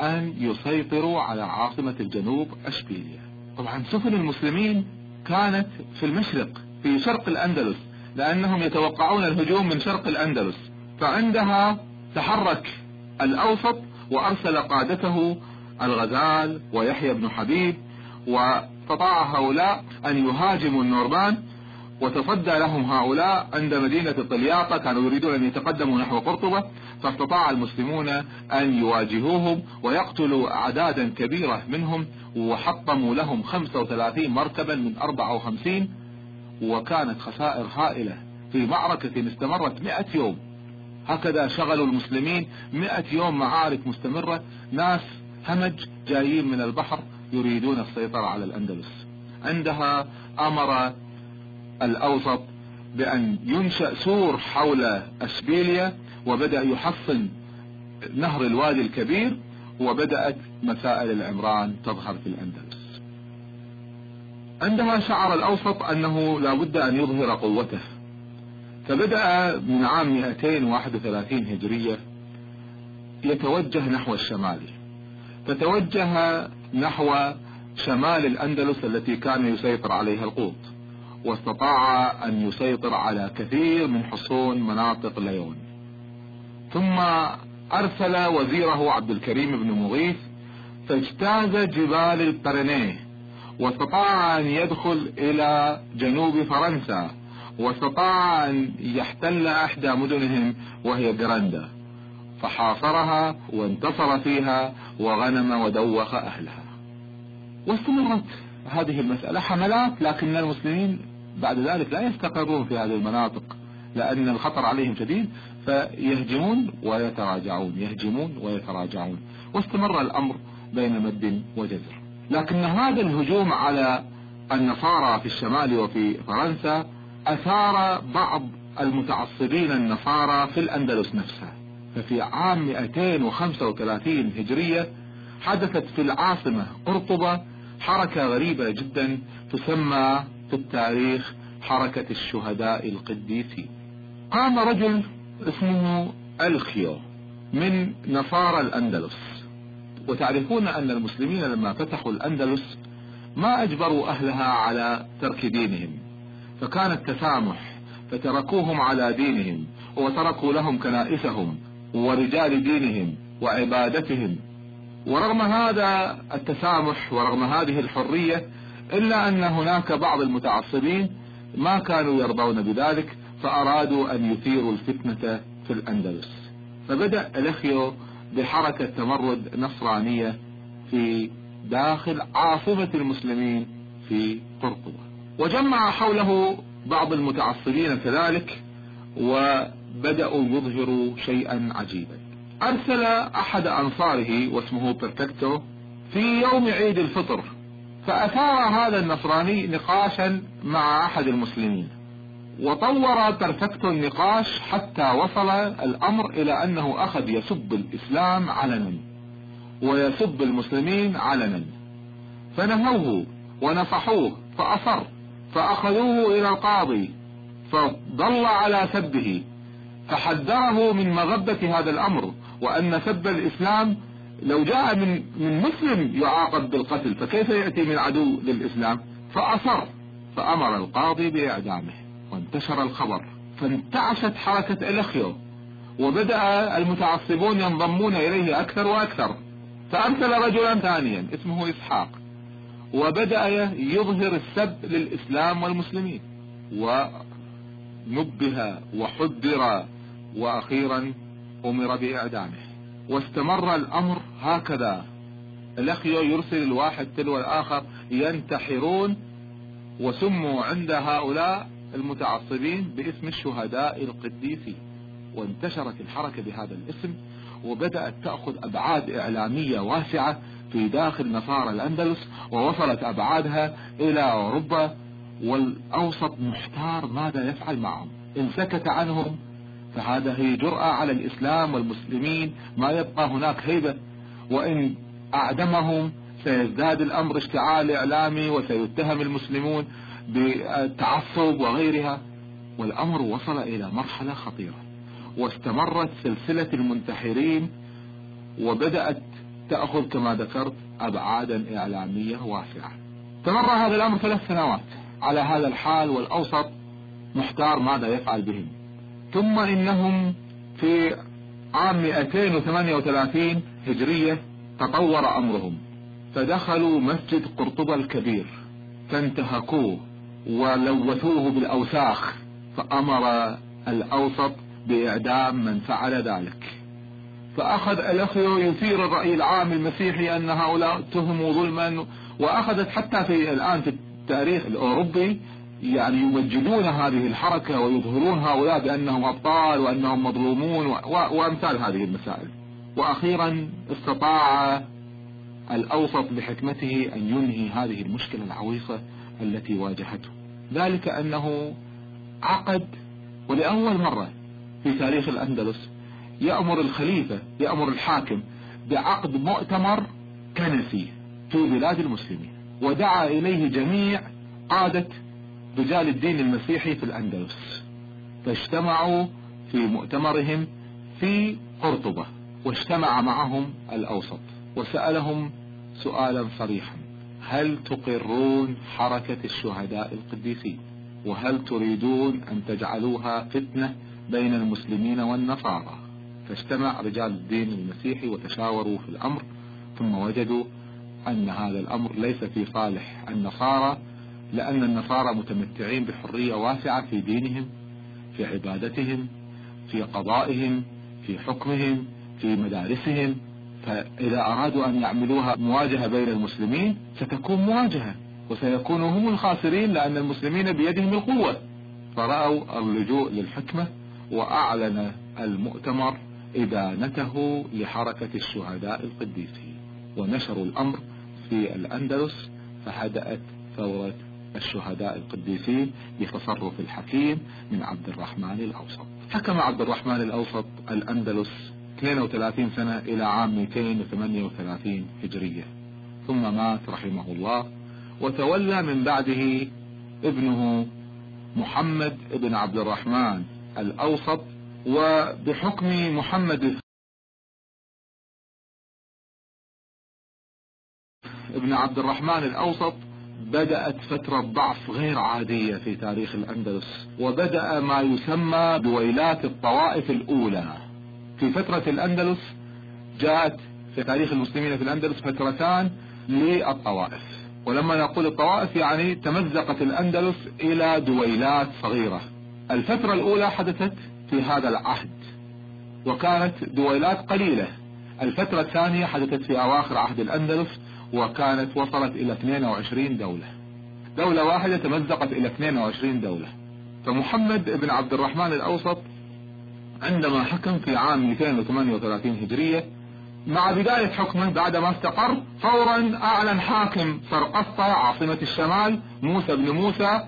أن يسيطروا على عاصمة الجنوب أشبيلية. طبعا سفن المسلمين كانت في المشرق في شرق الأندلس لأنهم يتوقعون الهجوم من شرق الأندلس. فعندها تحرك الأوسط وأرسل قادته الغزال ويحيى بن حبيب واستطاع هؤلاء أن يهاجموا النورمان وتصدى لهم هؤلاء عند مدينة طلياطة كانوا يريدون أن يتقدموا نحو قرطبة فاستطاع المسلمون أن يواجهوهم ويقتلوا أعدادا كبيرة منهم وحطموا لهم 35 مركبا من 54 وكانت خسائر هائلة. في معركة استمرت 100 يوم. هكذا شغلوا المسلمين 100 يوم معارك مستمرة. ناس همج جايين من البحر يريدون السيطرة على الأندلس. عندها أمر الأوسط بأن ينشأ سور حول أشبيليا وبدأ يحصن نهر الوادي الكبير وبدأت مسائل العمران تظهر في الأندلس. عندما شعر الأوسط أنه لا بد أن يظهر قوته فبدأ من عام 231 هجرية يتوجه نحو الشمال. فتوجه نحو شمال الأندلس التي كان يسيطر عليها القوط. واستطاع أن يسيطر على كثير من حصون مناطق ليون. ثم أرسل وزيره عبد الكريم بن مغيث فاجتاز جبال البرنيه واستطاع أن يدخل إلى جنوب فرنسا واستطاع أن يحتل إحدى مدنهم وهي جراندا. فحاصرها وانتصر فيها وغنم ودوخ أهلها. واستمرت هذه المسألة حملات لكن المسلمين بعد ذلك لا يستقرون في هذه المناطق لأن الخطر عليهم شديد فيهجمون ويتراجعون يهجمون ويتراجعون. واستمر الأمر بين مد وجزر. لكن هذا الهجوم على النصارى في الشمال وفي فرنسا أثار بعض المتعصبين النصارى في الأندلس نفسها. ففي عام 235 هجرية حدثت في العاصمة قرطبة حركة غريبة جدا تسمى في التاريخ حركة الشهداء القديسين قام رجل اسمه ألخيو من نصارى الأندلس. وتعرفون أن المسلمين لما فتحوا الأندلس ما أجبروا أهلها على ترك دينهم فكان التسامح فتركوهم على دينهم وتركوا لهم كنائسهم ورجال دينهم وعبادتهم. ورغم هذا التسامح ورغم هذه الحرية إلا أن هناك بعض المتعصبين ما كانوا يرضون بذلك فأرادوا أن يثيروا الفتنة في الأندلس. فبدأ الأخيو بحركة تمرد نصرانية في داخل عاصمة المسلمين في قرطبة. وجمع حوله بعض المتعصبين كذلك و بدأوا يظهروا شيئا عجيبا. أرسل أحد أنصاره واسمه بيرفكتو في يوم عيد الفطر فأثار هذا النصراني نقاشا مع أحد المسلمين وطور بيرفكتو النقاش حتى وصل الأمر إلى أنه أخذ يسب الإسلام علنا ويسب المسلمين علنا. فنهوه ونصحوه فأصر فأخذوه إلى القاضي فضل على سبه فحذره من مغبة هذا الأمر وأن سب الإسلام لو جاء من من مسلم يعاقب بالقتل فكيف يأتي من عدو للإسلام؟ فأصر فأمر القاضي بإعدامه وانتشر الخبر فانتعشت حركة الأخيو وبدأ المتعصبون ينضمون إليه أكثر وأكثر فأرسل رجلا ثانيا اسمه إسحاق وبدأ يظهر السب للإسلام والمسلمين ونبه وحذر وأخيرا أمر بإعدامه. واستمر الأمر هكذا. الأخيو يرسل الواحد تلو الآخر ينتحرون وسموا عند هؤلاء المتعصبين باسم الشهداء القديسين وانتشرت الحركة بهذا الاسم وبدأت تأخذ أبعاد إعلامية واسعة في داخل نصارى الأندلس ووصلت أبعادها إلى أوروبا والأوسط محتار ماذا يفعل معهم. إن سكت عنهم فهذا هي جرأة على الإسلام والمسلمين ما يبقى هناك هيبة. وإن أعدمهم سيزداد الأمر اشتعال إعلامي وسيتهم المسلمون بالتعصب وغيرها. والأمر وصل إلى مرحلة خطيرة. واستمرت سلسلة المنتحرين وبدأت تأخذ كما ذكرت أبعادا إعلامية واسعة. استمر هذا الأمر ثلاث سنوات. على هذا الحال والأوسط محتار ماذا يفعل بهم. ثم إنهم في عام 238 هجرية تطور أمرهم. فدخلوا مسجد قرطبة الكبير فانتهكوه ولوثوه بالأوساخ فأمر الأوسط بإعدام من فعل ذلك. فأخذ الأخيو يثير الرأي العام المسيحي أن هؤلاء اتهموا ظلما وأخذت حتى في الآن في التاريخ الأوروبي يعني يمجدون هذه الحركة ويظهرون هؤلاء بأنهم أبطال وأنهم مظلومون وأمثال هذه المسائل. وأخيرا استطاع الأوسط بحكمته أن ينهي هذه المشكلة العويصة التي واجهته. ذلك أنه عقد ولأول مرة في تاريخ الأندلس يأمر الخليفة يأمر الحاكم بعقد مؤتمر كنسي في بلاد المسلمين ودعا إليه جميع قادة رجال الدين المسيحي في الأندلس. فاجتمعوا في مؤتمرهم في قرطبة واجتمع معهم الأوسط وسألهم سؤالا صريحا. هل تقرون حركة الشهداء القديسين؟ وهل تريدون أن تجعلوها فتنة بين المسلمين والنصارى؟ فاجتمع رجال الدين المسيحي وتشاوروا في الأمر ثم وجدوا أن هذا الأمر ليس في صالح النصارى لأن النصارى متمتعين بحرية واسعة في دينهم في عبادتهم في قضائهم في حكمهم في مدارسهم. فإذا أرادوا أن يعملوها مواجهة بين المسلمين ستكون مواجهة وسيكونوا هم الخاسرين لأن المسلمين بيدهم القوة. فرأوا اللجوء للحكمة وأعلن المؤتمر إدانته لحركة الشهداء القديسين ونشروا الأمر في الأندلس فهدأت ثورة الشهداء القديسين بتصرف الحكيم من عبد الرحمن الأوسط. حكم عبد الرحمن الأوسط الأندلس 32 سنة إلى عام 238 هجرية. ثم مات رحمه الله وتولى من بعده ابنه محمد بن عبد الرحمن الأوسط وبحكم محمد ابن عبد الرحمن الأوسط بدأت فترة ضعف غير عادية في تاريخ الأندلس وبدأ ما يسمى بويلات الطوائف الأولى. في فترة الأندلس جاءت في تاريخ المسلمين في الأندلس فترتان للطوائف. ولما نقول الطوائف يعني تمزقت الأندلس إلى دويلات صغيرة. الفترة الأولى حدثت في هذا العهد وكانت دويلات قليلة. الفترة الثانية حدثت في أواخر عهد الأندلس وكانت وصلت إلى 22 دولة. دولة واحدة تمزقت إلى 22 دولة. فمحمد بن عبد الرحمن الأوسط عندما حكم في عام 238 هجرية مع بداية حكمه بعدما استقر فورا أعلن حاكم سرقسطة عاصمة الشمال موسى بن موسى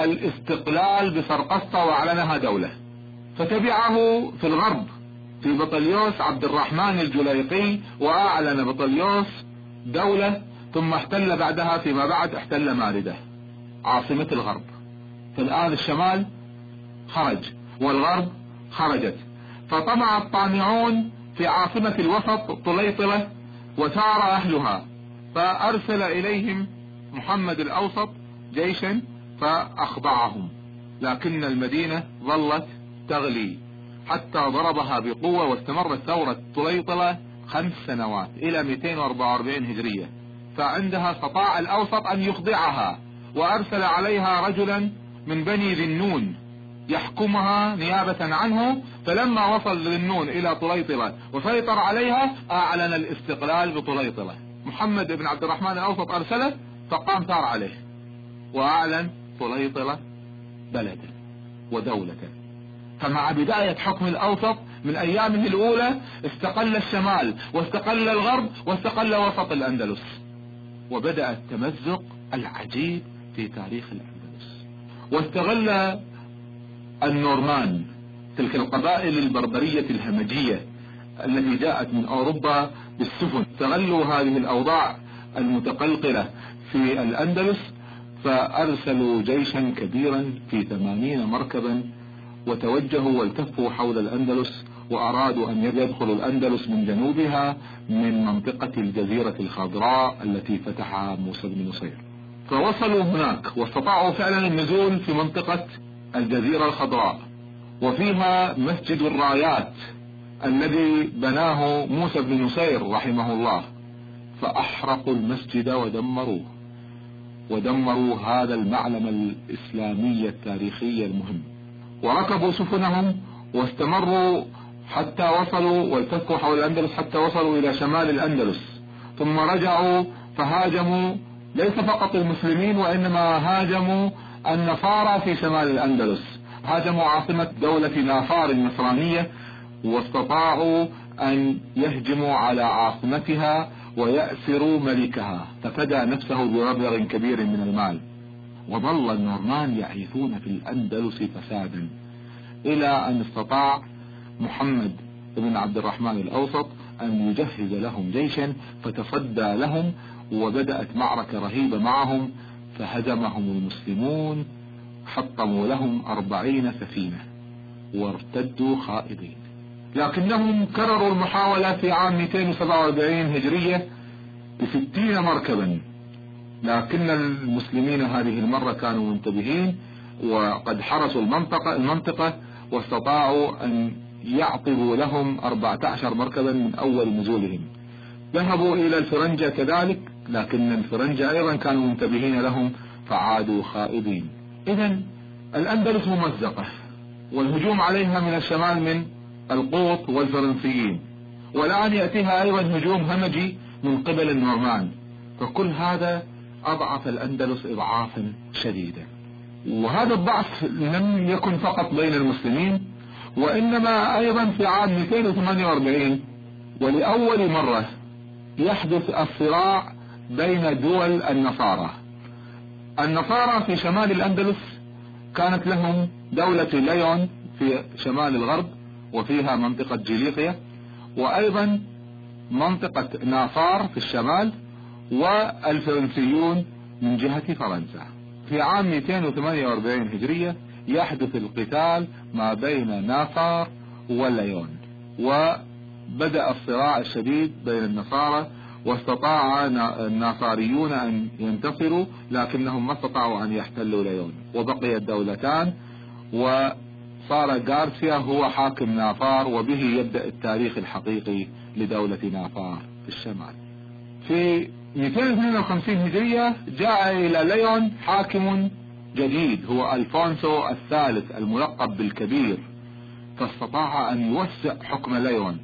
الاستقلال بسرقسطة وأعلنها دولة. فتبعه في الغرب في بطليوس عبد الرحمن الجليقي وأعلن بطليوس دولة ثم احتل بعدها فيما بعد احتل ماردة. عاصمة الغرب. فالآن الشمال خرج والغرب خرجت. فطمع الطامعون في عاصمة الوسط طليطلة وسار أهلها. فأرسل إليهم محمد الأوسط جيشا فأخضعهم. لكن المدينة ظلت تغلي. حتى ضربها بقوة واستمرت ثورة طليطلة خمس سنوات إلى 244 هجرية فعندها استطاع الأوسط أن يخضعها وأرسل عليها رجلا من بني ذنون يحكمها نيابة عنه فلما وصل ذنون إلى طليطلة وسيطر عليها أعلن الاستقلال بطليطلة محمد بن عبد الرحمن الأوسط أرسله فقام ثار عليه وأعلن طليطلة بلدا ودولة فمع بداية حكم الأوسط من أيامه الأولى استقل الشمال واستقل الغرب واستقل وسط الأندلس. وبدأ التمزق العجيب في تاريخ الأندلس. واستغل النورمان تلك القبائل البربرية الهمجية التي جاءت من أوروبا بالسفن. استغلوا هذه الأوضاع المتقلقلة في الأندلس فأرسلوا جيشا كبيرا في ثمانين مركبا وتوجهوا والتفوا حول الأندلس وأرادوا أن يدخلوا الأندلس من جنوبها من منطقة الجزيرة الخضراء التي فتحها موسى بن نصير. فوصلوا هناك واستطاعوا فعلا النزول في منطقة الجزيرة الخضراء وفيها مسجد الرايات الذي بناه موسى بن نصير رحمه الله فأحرقوا المسجد ودمروه ودمروا هذا المعلم الإسلامي التاريخي المهم. وركبوا سفنهم واستمروا حتى وصلوا والتفوا حول الأندلس حتى وصلوا إلى شمال الأندلس. ثم رجعوا فهاجموا ليس فقط المسلمين وإنما هاجموا النصارى في شمال الأندلس. هاجموا عاصمة دولة نافار النصرانية واستطاعوا أن يهجموا على عاصمتها ويأسروا ملكها. ففدى نفسه بمبلغ كبير من المال. وظل النورمان يعيثون في الأندلس فسادا إلى أن استطاع محمد بن عبد الرحمن الأوسط أن يجهز لهم جيشا فتصدى لهم وبدأت معركة رهيبة معهم فهزمهم المسلمون حطموا لهم أربعين سفينة وارتدوا خائبين. لكنهم كرروا المحاولة في عام 247 هجرية بستين مركبا. لكن المسلمين هذه المرة كانوا منتبهين وقد حرسوا المنطقة, المنطقة واستطاعوا أن يعطبوا لهم 14 مركبا من أول نزولهم. ذهبوا إلى الفرنجة كذلك لكن الفرنجة أيضا كانوا منتبهين لهم فعادوا خائبين. إذا الأندلس ممزقة والهجوم عليها من الشمال من القوط والفرنسيين. والآن يأتيها أيضا هجوم همجي من قبل النورمان. فكل هذا أضعف الأندلس إضعافا شديدا. وهذا الضعف لم يكن فقط بين المسلمين وإنما أيضا في عام 248 ولأول مرة يحدث الصراع بين دول النصارى. النصارى في شمال الأندلس كانت لهم دولة ليون في شمال الغرب وفيها منطقة جيليقيا وأيضا منطقة نافار في الشمال والفرنسيون من جهة فرنسا. في عام 248 هجرية يحدث القتال ما بين نافار وليون وبدأ الصراع الشديد بين النصارى واستطاع الناصاريون أن ينتصروا لكنهم ما استطاعوا أن يحتلوا ليون. وبقي الدولتان وصار غارسيا هو حاكم نافار وبه يبدأ التاريخ الحقيقي لدولة نافار في الشمال. في 252 هجرية جاء إلى ليون حاكم جديد هو ألفونسو الثالث الملقب بالكبير. فاستطاع أن يوسع حكم ليون.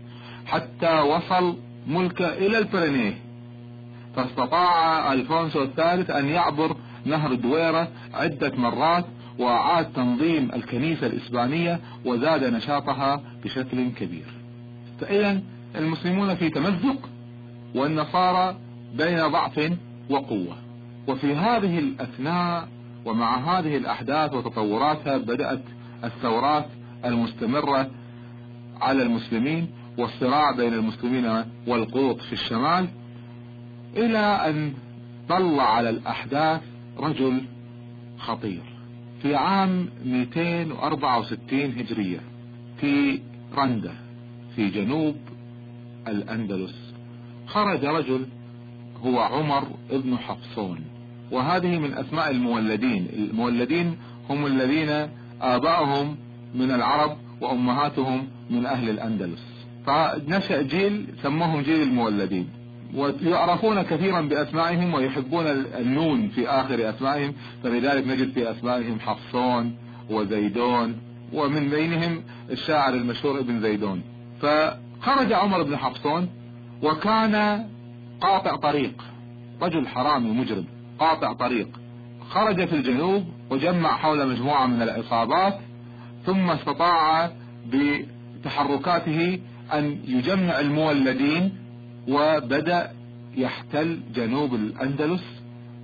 حتى وصل ملكه إلى البرينيه. فاستطاع ألفونسو الثالث أن يعبر نهر دويرة عدة مرات وأعاد تنظيم الكنيسة الإسبانية وزاد نشاطها بشكل كبير. فإذا المسلمون في تمزق والنصارى بين ضعف وقوة. وفي هذه الأثناء ومع هذه الأحداث وتطوراتها بدأت الثورات المستمرة على المسلمين والصراع بين المسلمين والقوط في الشمال إلى أن طلع على الأحداث رجل خطير. في عام 264 هجرية في رندا في جنوب الأندلس خرج رجل هو عمر ابن حفصون. وهذه من أسماء المولدين. المولدين هم الذين آباؤهم من العرب وأمهاتهم من أهل الأندلس. فنشأ جيل سموهم جيل المولدين. ويعرفون كثيرا بأسمائهم ويحبون النون في آخر أسمائهم. فلذلك نجد في أسمائهم حفصون وزيدون ومن بينهم الشاعر المشهور ابن زيدون. فخرج عمر بن حفصون وكان قاطع طريق رجل حرامي مجرم. قاطع طريق. خرج في الجنوب وجمع حول مجموعة من العصابات ثم استطاع بتحركاته أن يجمع المولدين وبدأ يحتل جنوب الأندلس.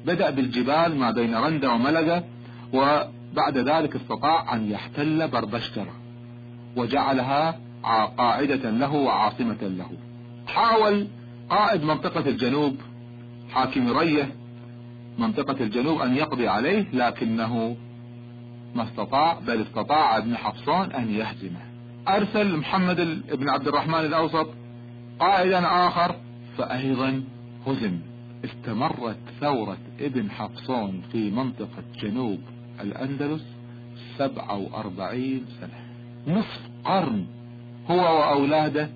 بدأ بالجبال ما بين رندا وملقا وبعد ذلك استطاع أن يحتل بربشترة وجعلها قاعدة له وعاصمة له. حاول قائد منطقة الجنوب حاكم رية منطقة الجنوب أن يقضي عليه لكنه ما استطاع بل استطاع ابن حفصان أن يهزمه. أرسل محمد بن عبد الرحمن الأوسط قائدا آخر فأيضا هزم. استمرت ثورة ابن حفصون في منطقة جنوب الأندلس سبعة وأربعين سنة. نصف قرن هو وأولاده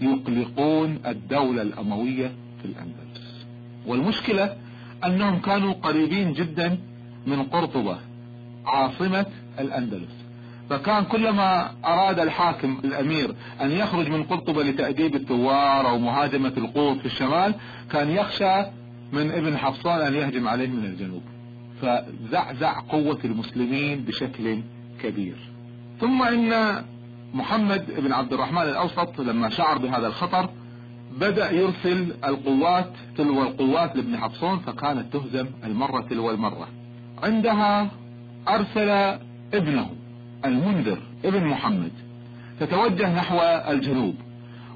يقلقون الدولة الأموية في الأندلس. والمشكلة أنهم كانوا قريبين جدا من قرطبة عاصمة الأندلس. فكان كلما أراد الحاكم الأمير أن يخرج من قرطبة لتأديب الثوار أو مهاجمة القوط في الشمال كان يخشى من ابن حفصان أن يهجم عليه من الجنوب. فزعزع قوة المسلمين بشكل كبير. ثم إن محمد بن عبد الرحمن الأوسط لما شعر بهذا الخطر بدأ يرسل القوات تلو القوات لابن حفصون فكانت تهزم المرة تلو المرة. عندها أرسل ابنه المنذر ابن محمد. تتوجه نحو الجنوب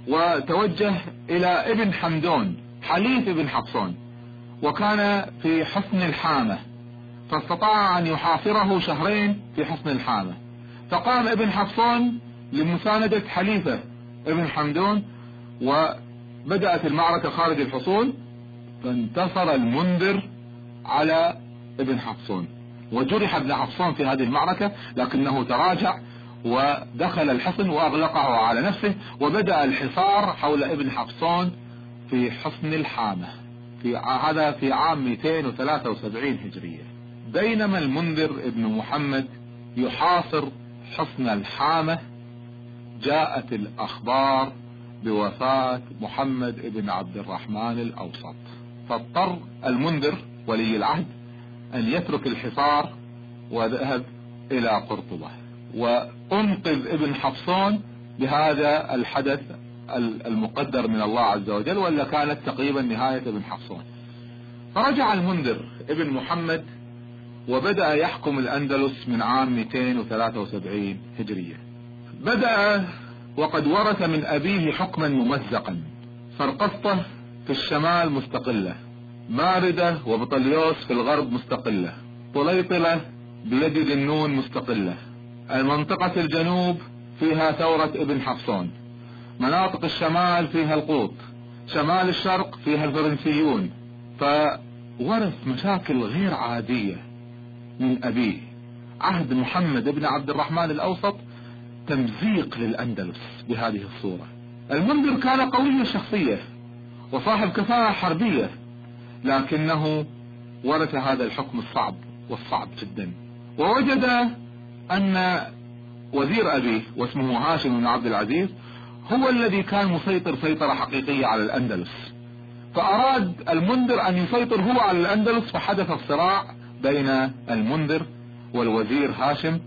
وتوجه إلى ابن حمدون حليف ابن حفصون. وكان في حصن الحامة. فاستطاع أن يحاصره شهرين في حصن الحامة. فقام ابن حفصون لمساندة حليفة ابن حمدون وبدأت المعركة خارج الحصون فانتصر المنذر على ابن حفصون. وجرح ابن حفصون في هذه المعركة لكنه تراجع ودخل الحصن وأغلقه على نفسه وبدأ الحصار حول ابن حفصون في حصن الحامة في هذا في عام 273 هجرية. بينما المنذر ابن محمد يحاصر حصن الحامة جاءت الأخبار بوفاة محمد ابن عبد الرحمن الأوسط. فاضطر المنذر ولي العهد أن يترك الحصار وذهب إلى قرطبة. وأنقذ ابن حفصون بهذا الحدث المقدر من الله عز وجل ولا كانت تقريبا نهاية ابن حفصون. فرجع المنذر ابن محمد وبدأ يحكم الأندلس من عام 273 هجرية. بدأ وقد ورث من أبيه حكما ممزقا فرقسطة في الشمال مستقلة ماردة وبطليوس في الغرب مستقلة طليطلة بيد النون مستقلة. المنطقة الجنوب فيها ثورة ابن حفصون مناطق الشمال فيها القوط شمال الشرق فيها الفرنسيون فورث مشاكل غير عادية من أبيه. عهد محمد بن عبد الرحمن الأوسط تمزيق للأندلس بهذه الصورة. المنذر كان قوي الشخصية وصاحب كفاءة حربية لكنه ورث هذا الحكم الصعب والصعب جدا. ووجد أن وزير أبيه واسمه هاشم بن عبد العزيز هو الذي كان مسيطر سيطرة حقيقية على الأندلس. فأراد المنذر أن يسيطر هو على الأندلس فحدث الصراع بين المنذر والوزير هاشم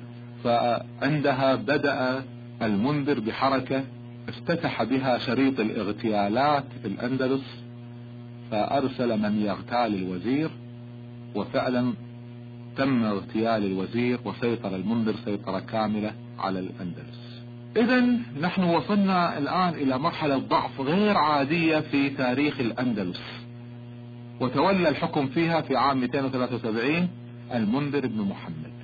فعندها بدأ المنذر بحركة افتتح بها شريط الاغتيالات في الأندلس فأرسل من يغتال الوزير وفعلا تم اغتيال الوزير وسيطر المنذر سيطرة كاملة على الأندلس. إذا نحن وصلنا الآن إلى مرحلة ضعف غير عادية في تاريخ الأندلس. وتولى الحكم فيها في عام 273 المنذر بن محمد.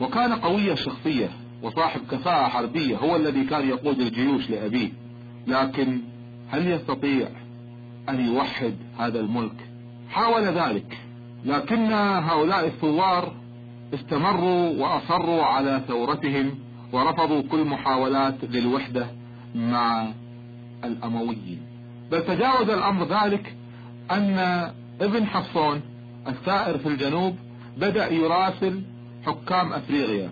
وكان قوي الشخصية وصاحب كفاءة حربية هو الذي كان يقود الجيوش لأبيه. لكن هل يستطيع أن يوحد هذا الملك؟ حاول ذلك لكن هؤلاء الثوار استمروا وأصروا على ثورتهم ورفضوا كل محاولات للوحدة مع الأمويين. بل تجاوز الأمر ذلك أن ابن حفصون السائر في الجنوب بدأ يراسل حكام أفريقيا.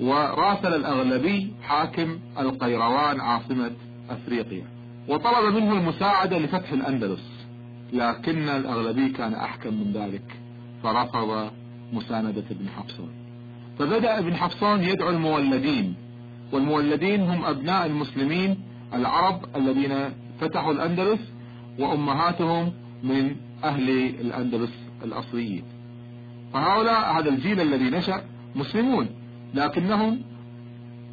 وراسل الأغلبي حاكم القيروان عاصمة أفريقيا. وطلب منه المساعدة لفتح الأندلس. لكن الأغلبي كان أحكم من ذلك. فرفض مساندة ابن حفصون. فبدأ ابن حفصون يدعو المولدين. والمولدين هم أبناء المسلمين العرب الذين فتحوا الأندلس. وأمهاتهم من أهل الأندلس الأصليين. فهؤلاء هذا الجيل الذي نشأ مسلمون لكنهم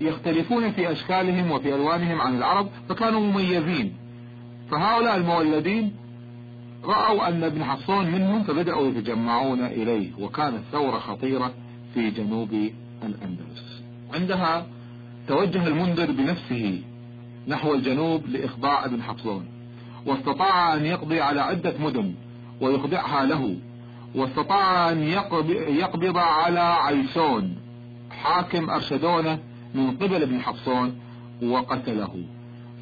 يختلفون في أشكالهم وفي ألوانهم عن العرب فكانوا مميزين. فهؤلاء المولدين رأوا أن ابن حصون منهم فبدأوا يتجمعون إليه وكانت ثورة خطيرة في جنوب الأندلس. عندها توجه المنذر بنفسه نحو الجنوب لإخضاع ابن حصون واستطاع أن يقضي على عدة مدن ويخضعها له. واستطاع أن يقبض على عيسون حاكم أرشدونه من قبل ابن حفصون وقتله.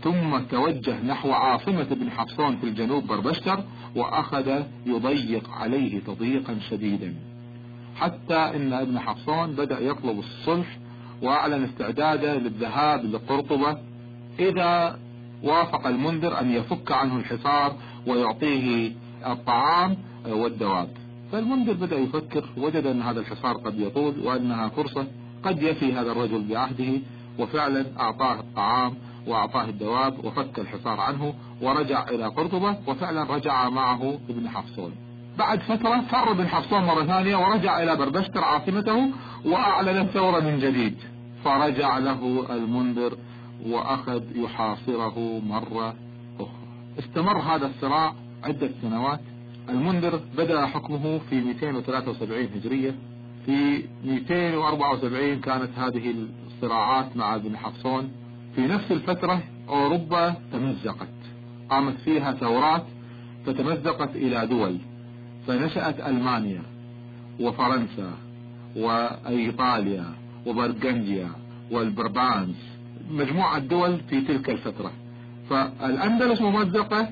ثم توجه نحو عاصمة ابن حفصون في الجنوب بربشتر وأخذ يضيق عليه تضييقا شديدا. حتى إن ابن حفصون بدأ يطلب الصلح وأعلن استعداده للذهاب لقرطبة إذا وافق المنذر أن يفك عنه الحصار ويعطيه الطعام والدواب. فالمنذر بدأ يفكر وجد أن هذا الحصار قد يطول وأنها فرصة قد يفي هذا الرجل بعهده وفعلا أعطاه الطعام وأعطاه الدواب وفك الحصار عنه ورجع إلى قرطبة وفعلا رجع معه ابن حفصون. بعد فترة فر ابن حفصون مرة ثانية ورجع إلى بربشتر عاصمته وأعلن الثورة من جديد. فرجع له المنذر وأخذ يحاصره مرة أخرى. استمر هذا الصراع عدة سنوات. المنذر بدأ حكمه في 273 هجرية. في 274 كانت هذه الصراعات مع ابن حفصون في نفس الفترة أوروبا تمزقت قامت فيها ثورات فتمزقت إلى دول. فنشأت ألمانيا وفرنسا وإيطاليا وبرغنجيا والبربانس مجموعة دول في تلك الفترة. فالأندلس ممزقة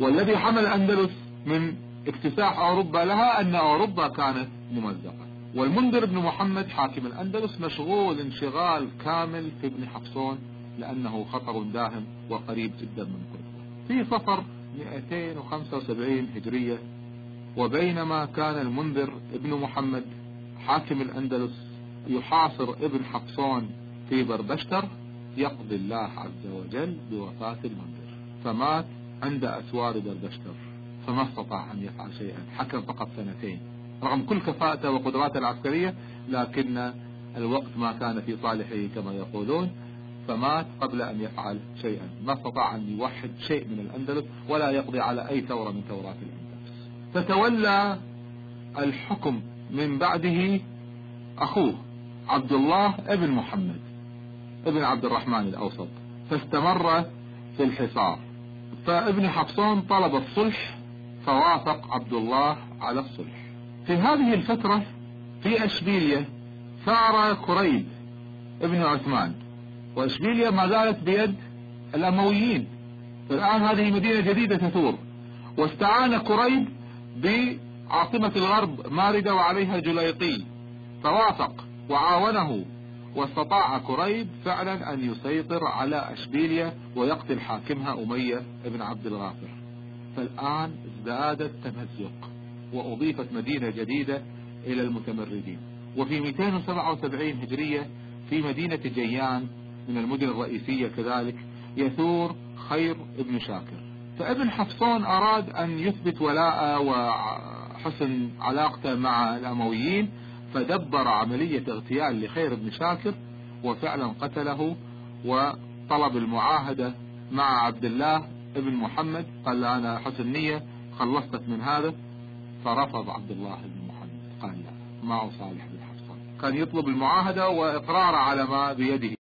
والذي حمل الأندلس من اكتساح أوروبا لها أن أوروبا كانت ممزقة. والمنذر بن محمد حاكم الأندلس مشغول انشغال كامل في ابن حفصون لأنه خطر داهم وقريب جدا من قرطبة في صفر 275 هجرية وبينما كان المنذر ابن محمد حاكم الأندلس يحاصر ابن حفصون في بربشتر يقضي الله عز وجل بوفاة المنذر فمات عند أسوار بربشتر. فما استطاع أن يفعل شيئا حكم فقط سنتين. رغم كل كفاءته وقدراته العسكرية لكن الوقت ما كان في صالحه كما يقولون فمات قبل أن يفعل شيئا. ما استطاع أن يوحد شيء من الأندلس ولا يقضي على أي ثورة من ثورات الأندلس. فتولى الحكم من بعده أخوه عبد الله ابن محمد ابن عبد الرحمن الأوسط. فاستمر في الحصار. فابن حفصون طلب الصلح فوافق عبد الله على الصلح. في هذه الفترة في إشبيلية ثار كريب ابن عثمان واشبيليا ما زالت بيد الأمويين. الآن هذه مدينة جديدة تثور واستعان كريب بعاصمة الغرب ماردة وعليها جليطي فوافق وعاونه واستطاع كريب فعلا أن يسيطر على اشبيليا ويقتل حاكمها أمية ابن عبد الغافر. فالآن ازداد التمزق وأضيفت مدينة جديدة إلى المتمردين. وفي 277 هجرية في مدينة جيان من المدن الرئيسية كذلك يثور خير ابن شاكر. فابن حفصون أراد أن يثبت ولاءه وحسن علاقته مع الأمويين فدبر عملية اغتيال لخير بن شاكر وفعلا قتله وطلب المعاهدة مع عبد الله ابن محمد قال أنا حسن نية خلصتك من هذا فرفض عبد الله بن محمد. قال لا ما هو صالح بن حفصون كان يطلب المعاهدة وإقراره على ما بيده.